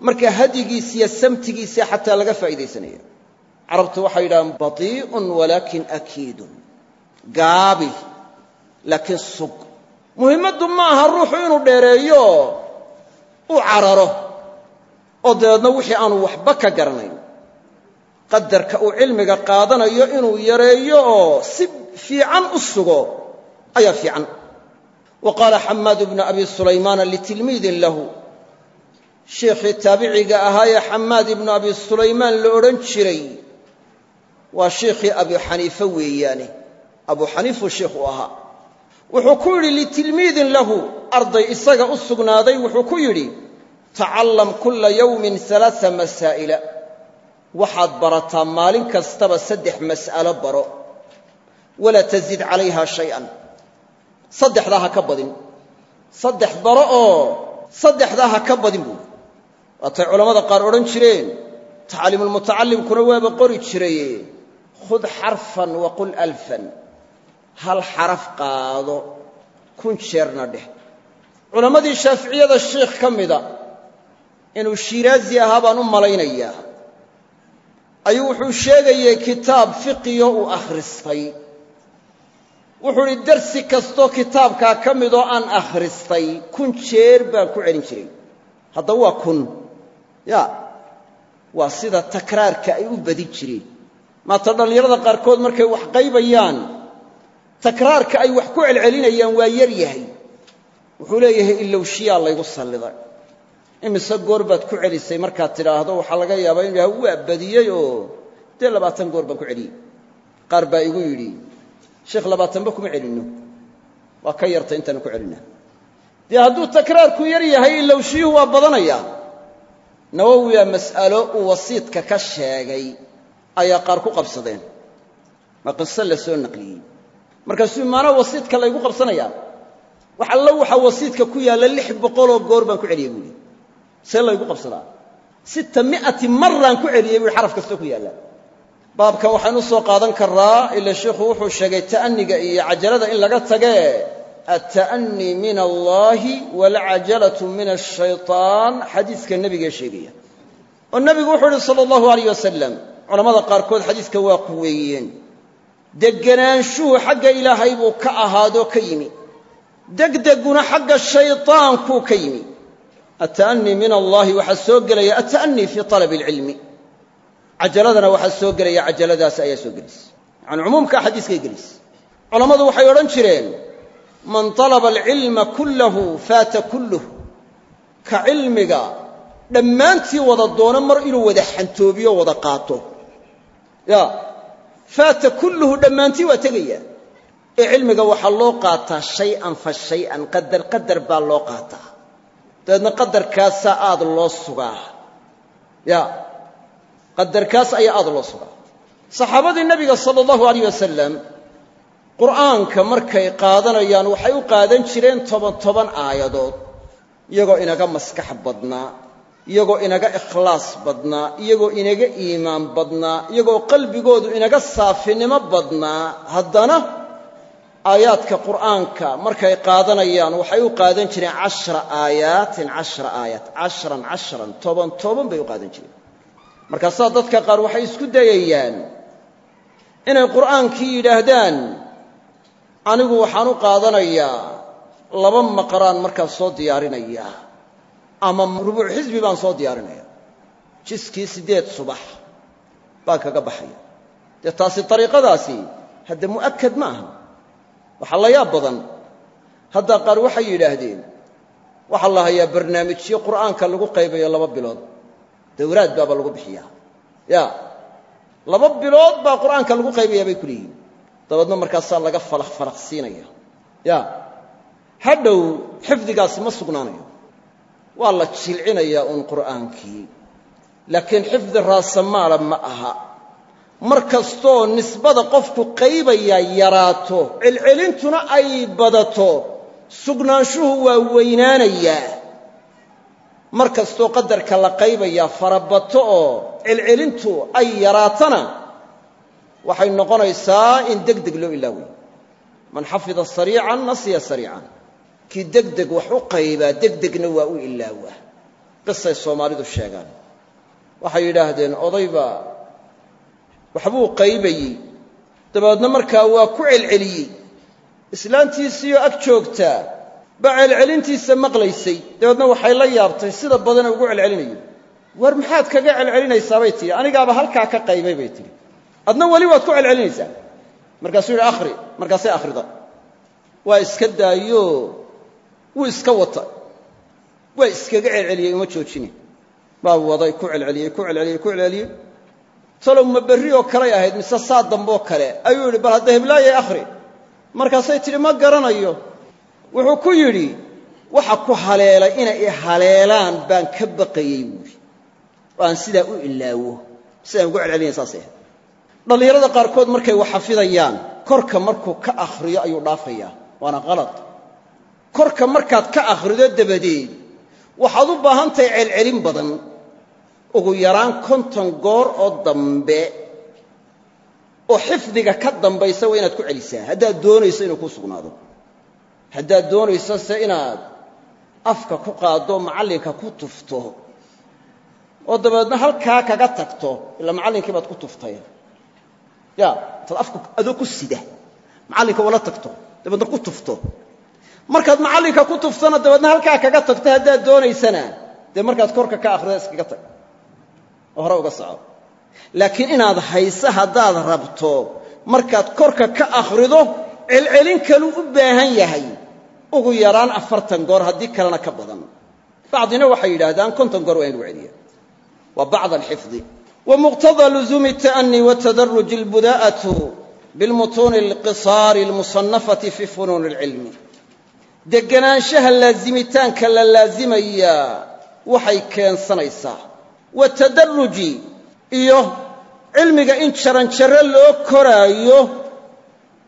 marka hadyigiisiyo samtigiisa xataa laga faa'iidaysanaya. Carabtu waxay yidhahaan batii'un walaakin akiidun. Gaabi laakiin sug. Muhimmaddu ma aha ruuxu inuu dheereeyo u cararo oo dabeedna wixii aanu waxba ka garanayn. Qadarka uu cilmiga qaadanayo inuu yareeyo oo si fiican u sugo ayaa fiican. Wa qaala xamaadu bnu abi sulaymaana litilmiidin lahu. Sheikhii taabiciga ahaayee xamaad ibnu abi sulaymaan la odhan jiray waa sheikhii abu xaniife weeyaane. Abu xaniifuu sheikh u ahaa. Wuxuu ku yidhi litilmiidin lahu. Arday isaga u sugnaaday wuxuu ku yidhi tacallam kulla yowmin alaaa masaa'ila. Waxaad barataa maalin kastaba saddex mas'alo baro. Walaa tazid calayha shay-an saddexdaa ha ka badin. Saddex baro oo saddexdaa ha ka badin buuri waatay culammada qaar odhan jireen tacliimulmutacallimkuna waaba qori jiraye khud xarfan wa qul alfan. Hal xaraf qaado kun jeerna dheh. Culammadii shaaficiyada sheikh ka mida inuu shiiraazi ahaa baan u malaynayaa. Ayuu wuxuu sheegayey kitaab fiqiyo uu akhristay wuxuu idhi darsi kastoo kitaabkaa ka midoo aan akhristay kun jeer baan ku celin jiray. Haddaba waa kun. Ya waa sida takraarka ay u badin jireen. Maata dhallinyarada qaarkood markay wax qaybayaan takraarka ay wax ku celcelinayaan waa yar yahay. Wuxuu leeyahay ilowshiyaa laygu salliday imise goor baad ku celisay markaad tidhaahdo waxaa laga yaabaa inu yaha waa badiyey oo dee labaatan goor baan ku celiyey. Qaar baa igu yidhi sheekh labaatanba kuma celinno. Waa ka yarta intaanu ku celinna dee hadduu takraarku yar yahay ilowshiyuhu waa badanaya. Nawowiya mas'alo uu wasiidka ka sheegay ayaa qaar ku qabsadeen. Waa qiso la soo naqliyey. Markaasuu maanaa wasiidka laygu qabsanayaa wax allo waxaa wasiidka ku yaalla lix boqoloo goor baan ku celiyey buuhi see laygu qabsadaa. Sita mi'ati maraan ku celiyey buuhi xaraf kastoo ku yaalla baabkan waxaynu u soo qaadan karraa ila sheikhu wuxuu sheegay ta'aniga iyo cajalada in laga tagee alta'anii min allaahi waalcajalatu min ashaytaan xadiiska nebigee sheegaya. Oo nebigu wuxuu uhi sala allahu alayh wasalam culamada qaarkood xadiiska waa quweeyeen deganaanshuhu xagga ilaahay buu ka ahaadoo ka yimi. Degdeguna xagga shaytaankuu ka yimi. Ata'anii min allaahi waxaa soo gelaya ata'anii fii talabi alcilmi cajaladana waxaa soo gelaya cajaladaas ayaa soo gelaysa yacani cumuumkaa xadiiskay gelaysa culammadu waxay odhan jireen man talaba alcilma kullahu faata kulluh ka cilmiga dhammaantii wada doono mar inuu wada xantoobiyo wada qaato. Ya faata kulluhu dhammaantii waa tegaya. Ee cilmiga waxaa loo qaataa shay-an fa shay-an qadar qadar baa loo qaataa. Dabeedna qadarkaasaa aad loo sugaa. Ya qadarkaas ayaa aad loo sugaa. Saxaabadii nebiga sala allahu alayh wasalam qur'aanka markay qaadanayaan waxay u qaadan jireen toban toban aayadood. Iyagoo inaga maskax badnaa iyagoo inaga ikhlaas badnaa iyagoo inaga iimaan badnaa iyagoo qalbigoodu inaga saafinimo badnaa haddana aayaadka qur'aanka markay qaadanayaan waxay u qaadan jireen cashra aayaatin cashra aayaat cashran cashran toban toban bay u qaadan jireen markaasaa dadka qaar waxay isku dayayaan inay qur'aankii yidhaahdaan anigu waxaan u qaadanayaa laba maqraan markaa soo diyaarinaya ama rubuuc xisbi baan soo diyaarinaya jiskii siddeed subax baan kaga baxaya. Dee taasi dariiqadaasi hadda mu'akad ma aha. Waxaa la yaab badan. Haddaa qaar waxay yidhaahdeen waxaa la hayaa barnaamijyo qur'aanka lagu qaybayo laba bilood dawraad baaba lagu bixiyaa. Ya laba bilood baa qur'aanka lagu qaybayaa bay ku leeyihiin dabeedna markaasaa laga falaq falaq siinaya. Ya hadhow xifdigaasi ma sugnaanayo. Waa la jilcinayaa uun qur'aankii. Laakiin xifdi raasamaala ma aha. Mar kastoo nisbada qofku qaybayaa yaraato celcelintuna ay badato sugnaanshuhu waa weynaanayaa mar kastoo qadarka la qaybayaa farabato oo celcelintu ay yaraatana waxay noqonaysaa in deg deg loo ilaaway. Man xafida sariican nasiya sariican. Kii deg deg wax u qaybaa deg degna waa u ilaawaa. Qisay soomaalidu sheegaan. Waxay yidhaahdeen odayba waxbuu qaybayey. Dabeedna markaa waa ku celceliyey. Islaantiisiioo ag joogtaa baa celcelintiisa maqlaysay. Dabeedna waxay la yaabtay sida badane ugu celcelinayo. War maxaad kaga celcelinaysaa bay tidhi. Anigaaba halkaa ka qaybay bay tidhi. Adna weli waad ku celcelinaysaa. Markaasuu yidhi akhri markaasay akhrida. Waa iska daayo. Wuu iska wata. Waa iskaga celceliyey uma joojine baa waday ku celceliyey ku celceliyey ku celceliyey. Talow ma berri oo kalay ahayd mise saa dambeoo kale? Ayuu yidhi bal hadda heblaayay akhri. Markaasay tidhi ma garanayo wuxuu ku yidhi waxa ku haleelay inay i haleelaan baan ka baqayey buuhi oo aan sidaa u ilaawo. Sidaan ugu celcelinaya saasay ahayd. Dhallinyarada qaarkood markay wax xafidayaan korka markuu ka akhriyo ayuu dhaafayaa waana qalad korka markaad ka akhrido dabadeed waxaad u baahan tahay celcelin badan. Ugu yaraan konton goor oo dambe oo xifdiga ka dambaysa waa inaad ku celisaa. Haddaad doonayso inuu ku sugnaado haddaad doonayso se inaad afka ku qaaddo macallinka ku tufto oo dabeedna halkaa kaga tagto ilaa macallinkii baad ku tuftay. Ya intaad afka adoo ku sida macallinka ula tagto dabeedna ku tufto. Markaad macallinka ku tuftona dabeedna halkaa kaga tagto haddaad doonaysana dee markaad korka ka akhrida iskaga tag. Oo hore uga soco laakiin inaad hayse haddaad rabto markaad korka ka akhrido celcelin kaluu u baahan yahay ugu yaraan afartan goor haddii kalena ka badan. Bacdina waxay yidhaahdaan konton goor waa in lagu celiya. Waa bacd alxifdi. Wa muqtadaa luzuumi ta'ni watadaruji albudaa'atu bilmutuuni alqisaari almusannafati fi funuuni alcilmi. Deganaanshaha laazimitaanka la laazimayaa waxay keensanaysaa. Watadaruji iyo cilmiga in jaranjaro loo koraayo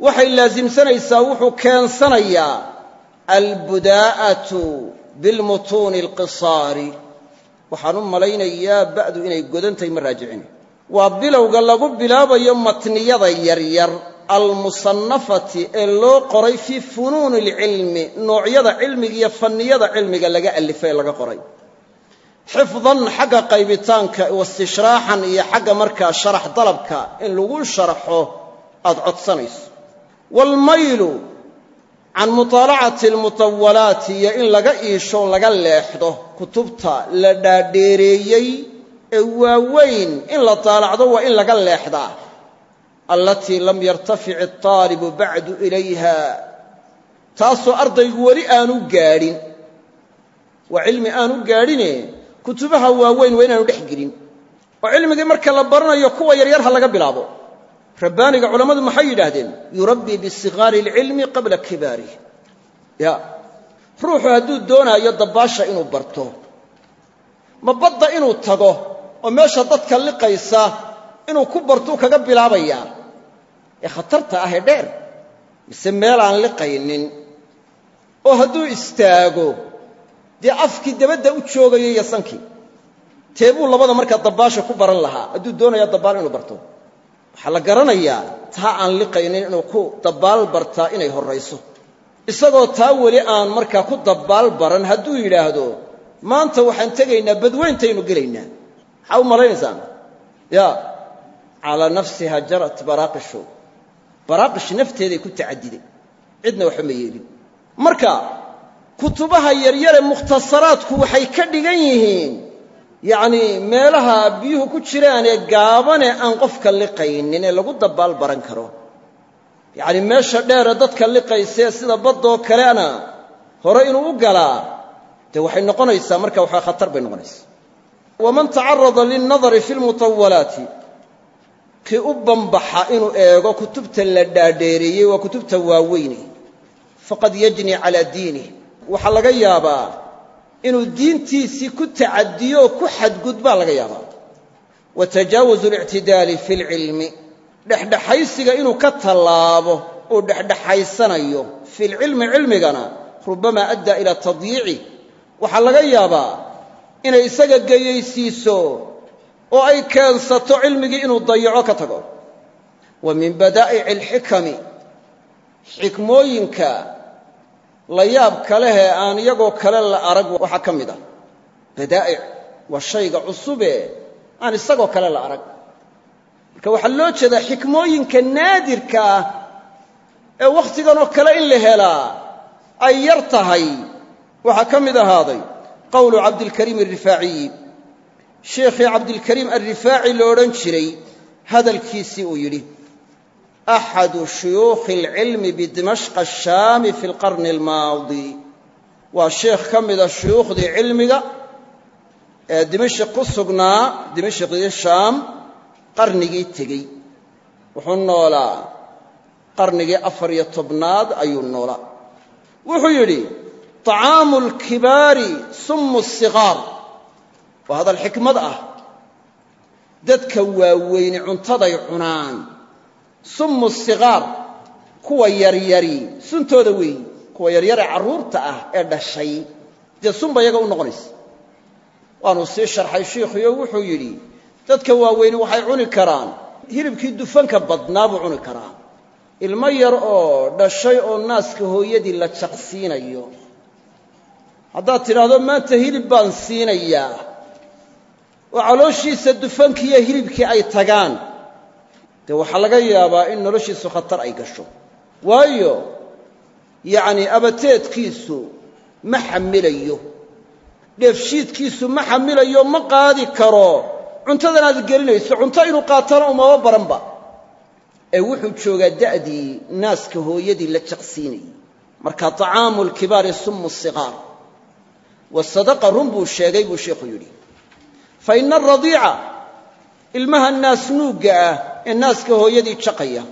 waxay laasimsanaysaa wuxuu keensanayaa albudaa'atu bilmutuuni alqisaari. Waxaan u malaynayaa ba'du inay godantahay ma raajicin. Waa bilowga lagu bilaabayo matniyada yaryar almusannafati ee loo qoray fii funuuni alcilmi noocyada cilmiga iyo fanniyada cilmiga laga alifay ee laga qoray. Xifdan xagga qaybitaanka waistishraaxan iyo xagga markaa sharax dalabka in lagu sharaxo aad codsanayso. Waalmaylu can mutaalacati almutawalaati iyo in laga iisho laga leexdo kutubta la dhaadheereeyey ee waaweyn in la taalacdo waa in laga leexdaa allatii lam yartafic altaalibu bacdu ilayha. Taasoo ardaygu weli aanu gaadhin. Waa cilmi aanu gaadhine kutubaha waaweyn waa inaanu dhex gelin. Oo cilmigii marka la baranayo kuwa yaryar ha laga bilaabo rabbaaniga culammadu maxay yidhaahdeen? Yurabbii bisikhaari alcilmi qabla kibaarih ya. Ruuxu hadduu doonaayo dabbaasha inuu barto. Ma badda inuu tago oo meesha dadka liqaysa inuu ku bartuu kaga bilaabayaa ee khatarta ah ee dheer. Mise meel aan liqaynin. Oo hadduu istaago dee afkii dabadda u joogaya iyo sankii teebuu labada markaa dabbaasha ku baran lahaa. Hadduu doonaya dabbaal inuu barto waxaa la garanayaa taa aan liqaynin inuu ku dabbaal bartaa inay horrayso isagoo taa weli aan markaa ku dabbaal baran hadduu yidhaahdo maanta waxaan tegaynaa badweyntaynu gelaynaa. Maxaa u malaynaysaan ya calaa nafsiha jarat baraaqishu. Baraaqish nafteeday ku tacadiday cidna waxba ma yeelin. Marka kutubaha yaryare mukhtasaraadku waxay ka dhigan yihiin yacnii meelaha biyuhu ku jiraan ee gaabane aan qofka liqaynin ee lagu dabbaal baran karo. Yacnii meesha dheere dadka liqaysee sida baddoo kalena hore inuu u galaa dee waxay noqonaysaa marka waxaa khatar bay noqonaysaa. Waman tacarada lilnadari fi lmutawalaati kii u bambaxa inuu eego kutubta la dhaadheereeyey waa kutubta waaweyne faqad yajni calaa diinih waxaa laga yaabaa inuu diintiisii ku tacadiyo oo ku xadgudbaa laga yaabaa. Wa tajaawuzu alictidaali fi lcilmi dhexdhexaysiga inuu ka tallaabo uu dhexdhexaysanayo fi lcilmi cilmigana rubamaa addaa ila tadyiici. Waxaa laga yaabaa inay isaga geyaysiiso oo ay keensato cilmigii inuu dayaco ka tago. Wa min badaa'ici alxikami xikmooyinka la yaab kalehee aan iyagoo kale la arag waxaa ka mid ah. Badaa'ic waa shayga cusube aan isagoo kale la arag. Marka waxaa loo jeedaa xikmooyinka naadirka ah ee wakhtiganoo kale in la helaa ay yar tahay waxaa ka mid ahaaday. Qowlu cabdilkariim alrifaaciyi sheikhii cabdilkariim alrifaaci lo odhan jiray hadalkiisii uu yidhi axadu shuyuukhi alcilmi bidimashqa ashaami fi alqarni almaadi waa sheekh ka mida shuyuukhdii cilmiga ee dimashq ku sugnaa dimashqii shaam qarnigii tegey wuxuu noolaa qarnigii afar iyo tobnaad ayuu noolaa wuxuu yidhi طacaamu اlkibaari sumu الsigaar waa hadal xikmad ah dadka waaweyni cuntaday cunaan sumu الsigaar kuwa yaryari suntooda weeyi kuwa yaryare carruurta ah ee dhashay. Dee sunba iyaga u noqonaysa waanuu sii sharxay shiikhuyo wuxuu yidhi dadka waaweyni waxay cuni karaan. Hilibkii dufanka badnaa buu cuni karaa ilmo yar oo dhashay oo naaska hooyadii la jaqsiinayo. Haddaad tidhaahdo maanta hilib baan siinayaa. Oo calooshiisa dufankiiyo hilibkii ay tagaan dee waxaa laga yaabaa in noloshiisu khatar ay gasho. Waayo yacnii abateedkiisu ma xamilayo dheefshiidkiisu ma xamilayo ma qaadi karo. Cuntadan aad gelinayso cunto inuu qaatana umama baranba. Ee wuxuu joogaa da'dii naaska hooyadii la jaqsiinayay. Marka طacaamu lkibaari sumu sigaar. Wa sadaqa run buu sheegay buu sheikhu yidhi. Fa ina aradiica ilmaha naas nuugga ah ee naaska hooyadii jaqaya.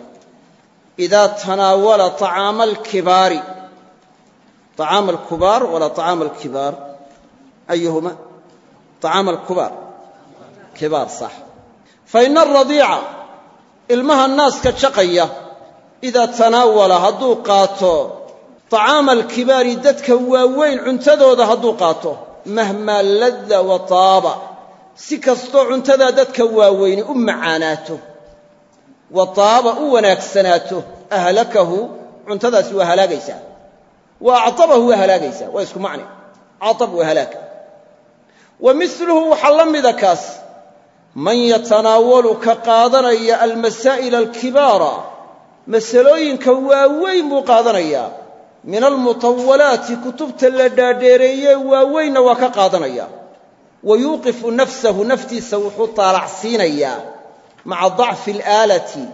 Idaa tanaawala acaama alkibaari acaama alkubaar walaa acaama alkibaar ayuhuma acaama alkubaar kibaar sax. Fa ina alradiica ilmaha naaska jaqaya idaa tanaawala hadduu qaato acaama alkibaari dadka waaweyn cuntadooda hadduu qaato mahmaa ladda wa taaba. Si kastoo cuntadaa dadka waaweyni u macaanaato wa taaba u wanaagsanaato ahlakahu cuntadaasi waa halaagaysaa. Wa actabahu waa halaagaysaa. Waa isku macni catab waa halaag. Wa miluhu waxaa la mida kaas man yatanaawalu ka qaadanaya almasaa'ila alkibaara masalooyinka waaweyn buu qaadanayaa min almutawalaati kutubta la dhaadheereeye waaweynna waa ka qaadanaya. Wa nafsahu naftiisa wuxuu taalacsiinayaa maca dacfi alaalati.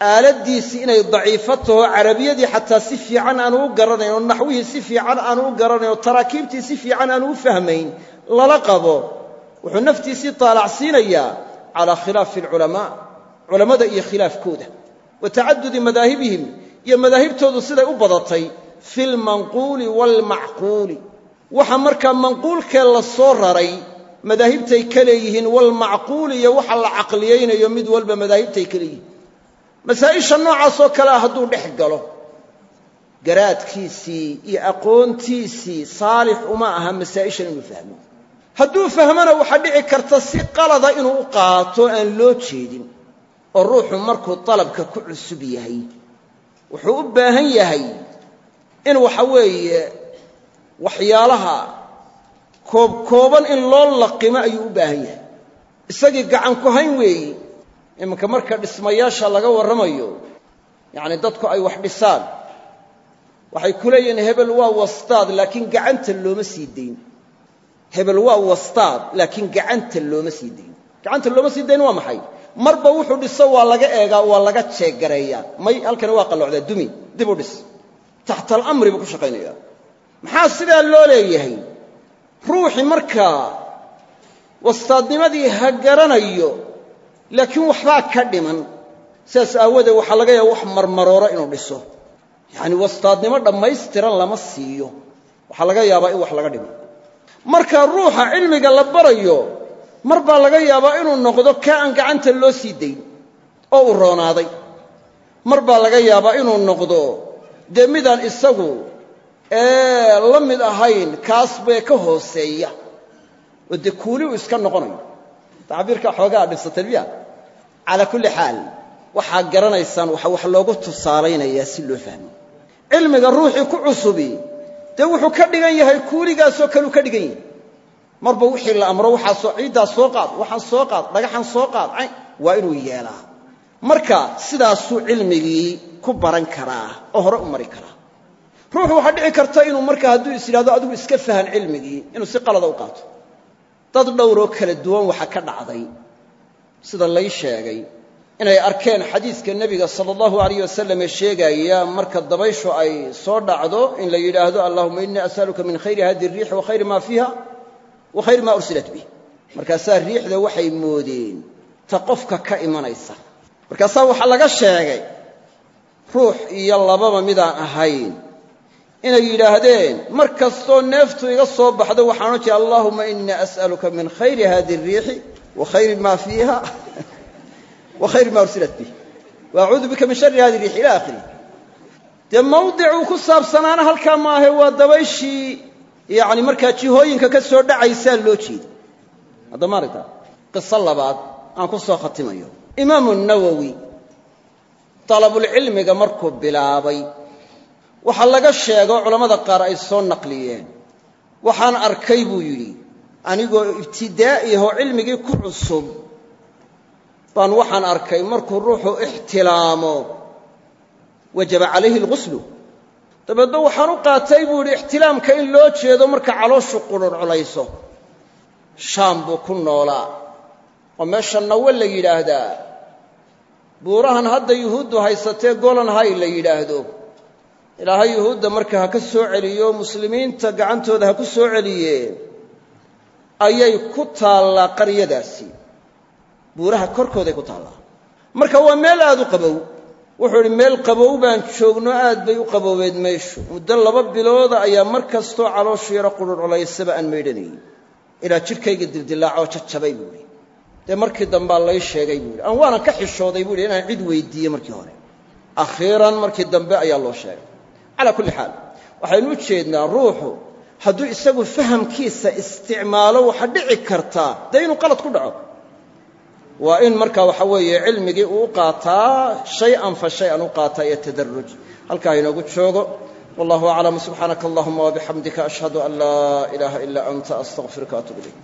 Aaladdiisii inay daciifo taho carabiyadii xataa si fiican aanu u garanayn oo naxwihii si fiican aanu u garanayn oo taraakiibtii si fiican aanu u fahmayn lala qabo. Wuxuu naftiisii taalacsiinayaa calaa khilaafi alculamaa culammada iyo khilaafkooda. Wa tacadudi madaahibihim iyo madaahibtoodu siday u badatay fi lmanquuli waalmacquuli waxa markaa manquulkee la soo raray madaahibtay ka leeyihiin waalmacquuli iyo waxa la caqliyaynayo mid walba madaahibtay ka leeyihiin. Masaa'isha noocaasoo kalea hadduu dhex galo garaadkiisii iyo aqoontiisii saalix uma aha masaa'ishan inuu fahmo. Hadduu fahmona waxaa dhici karta si qalada inuu u qaato aan loo jeedin oo ruuxu markuu dalabka ku cusub yahay wuxuu u baahan yahay in waxa weeye waxyaalaha koobkooban in loo laqimo ayuu u baahan yahay. Isagii gacan ku hayn weeyi iminka marka dhismayaasha laga warramayo yacni dadku ay wax dhisaan waxay ku leeyihiin hebel waa wastaad laakiin gacanta looma sii dayn. Hebel waa wastaad laakiin gacanta looma sii dayn. Gacanta looma sii dayn waa maxay? Marba wuxuu dhiso waa laga eegaa waa laga jeeggareeyaa may halkani waa qalloocdaa dumi dib u dhis. Taxta alamri buu ku shaqaynayaa. Maxaa sidaa loo leeyahay ruuxii markaa wastaadnimadii ha garanayo laakiin waxbaa ka dhiman. Sidaas aawadeed waxaa laga yaaba wax marmarooro inuu dhiso. Yacani wastaadnimo dhammaystiran lama siiyo. Waxaa laga yaabaa in wax laga dhimo marka ruuxa cilmiga la barayo mar baa laga yaabaa inuu noqdo ka aan gacanta loo sii dayn oo uu roonaaday. Mar baa laga yaabaa inuu noqdo dee midaan isagu ee la mid ahayn kaas bee ka hooseeya. Oo dee kuuli uu iska noqonayo. Tacbiirka xoogaa dhibsatay miya calaa kulli xaal waxaa garanaysaan waxa wax loogu tusaalaynayaa si loo fahmo. Cilmiga ruuxii ku cusubi dee wuxuu ka dhigan yahay kuuligaasoo kaleu ka dhigan yahay. Marba wixii la amro waxaasoo ciiddaa soo qaad waxaan soo qaad dhagaxan soo qaad waa inuu yeelaa. Marka sidaasuu cilmigii ku baran karaa oo hore u mari karaa ruuxu waxaa dhici karta inuu marka hadduu is adigu iska fahan cilmigii inuu si qalada u qaato. Dad dhowroo kala duwan waxa ka dhacday sida lay sheegay. Inay arkeen xadiiska nebiga sala allahu alayh wasalam ee sheegaya marka dabayshu ay soo dhacdo in la yidhaahdo allahuma innii as'aluka min khayri hadi riixi wa khayri maa fiiha wa khayri maa ursilat bih. Markaasaa riixda waxay moodeen ta qofka ka imanaysa. Markaasaa waxaa laga sheegay ruux iyo lababa midaan ahayn inay yidhaahdeen mar kastoo neeftu iga soo baxdo waxaan odhan jira allahuma innii as'aluka min khayri hadi riixi wa khayri maa fiiha wa khayri maa ursilat bih wa acuudu bika min shari hadi riixi ila akhirih dee mawdicuu ku saabsanaana halkaa maahe waa dabayshii yacni markaa jihooyinka ka soo dhacaysaa loo jeeda hadda maaragta qiso labaad aan ku soo khatimayo. Imaamu nawowi dalabulcilmiga markuu bilaabay waxaa laga sheego culammada qaar ay soo naqliyeen. Waxaan arkay buu yidhi anigoo ibtidaa'ihoo cilmigii ku cusub. Baan waxaan arkay markuu ruuxu ixtilaamo wajaba calayhi alghuslu. Dabeedna waxaan u qaatay buu yidhi ixtilaamka in loo jeedo marka calooshu qudhurculayso shaam buu ku noolaa. Oo meesha nawe la yidhaahdaa. Buurahan hadda yuhuuddu haysatee golan hay la yidhaahdo ilaahay yuhuudda marka ha ka soo celiyo muslimiinta gacantooda ha ku soo celiyeen ayay ku taallaa qaryadaasi. Buuraha korkooday ku taallaa. Marka waa meel aad u qabow. Wuxuu idhi meel qabow baan joogno aad bay u qaboobeed meeshu. Muddo laba bilooda ayaa mar kastoo calooshu yaro qudhurculaysaba aan maydhanayey ilaa jidhkayga dildilaacoo jajabay buu dee markii dambaa lay sheegay buu yidhi. Aan waanan ka xishooday buu yidhi inaan cid weydiiye markii hore. Akhiiran markii dambe ayaa loo sheegay calaa kulli xaal waxaynu u jeednaa ruuxu hadduu isagu fahamkiisa isticmaalo waxa dhici kartaa dee inuu qalad ku dhaco. Waa in marka waxa weeye cilmigii uu qaataa shay-an fa shay-an u qaataa iyo tadaruj halkaa inoogu joogo. Wallahu aclam subxaanaka allahuma wabixamdika ashhadu an laa ilaaha ilaa anta astaqfiruka atub ilayk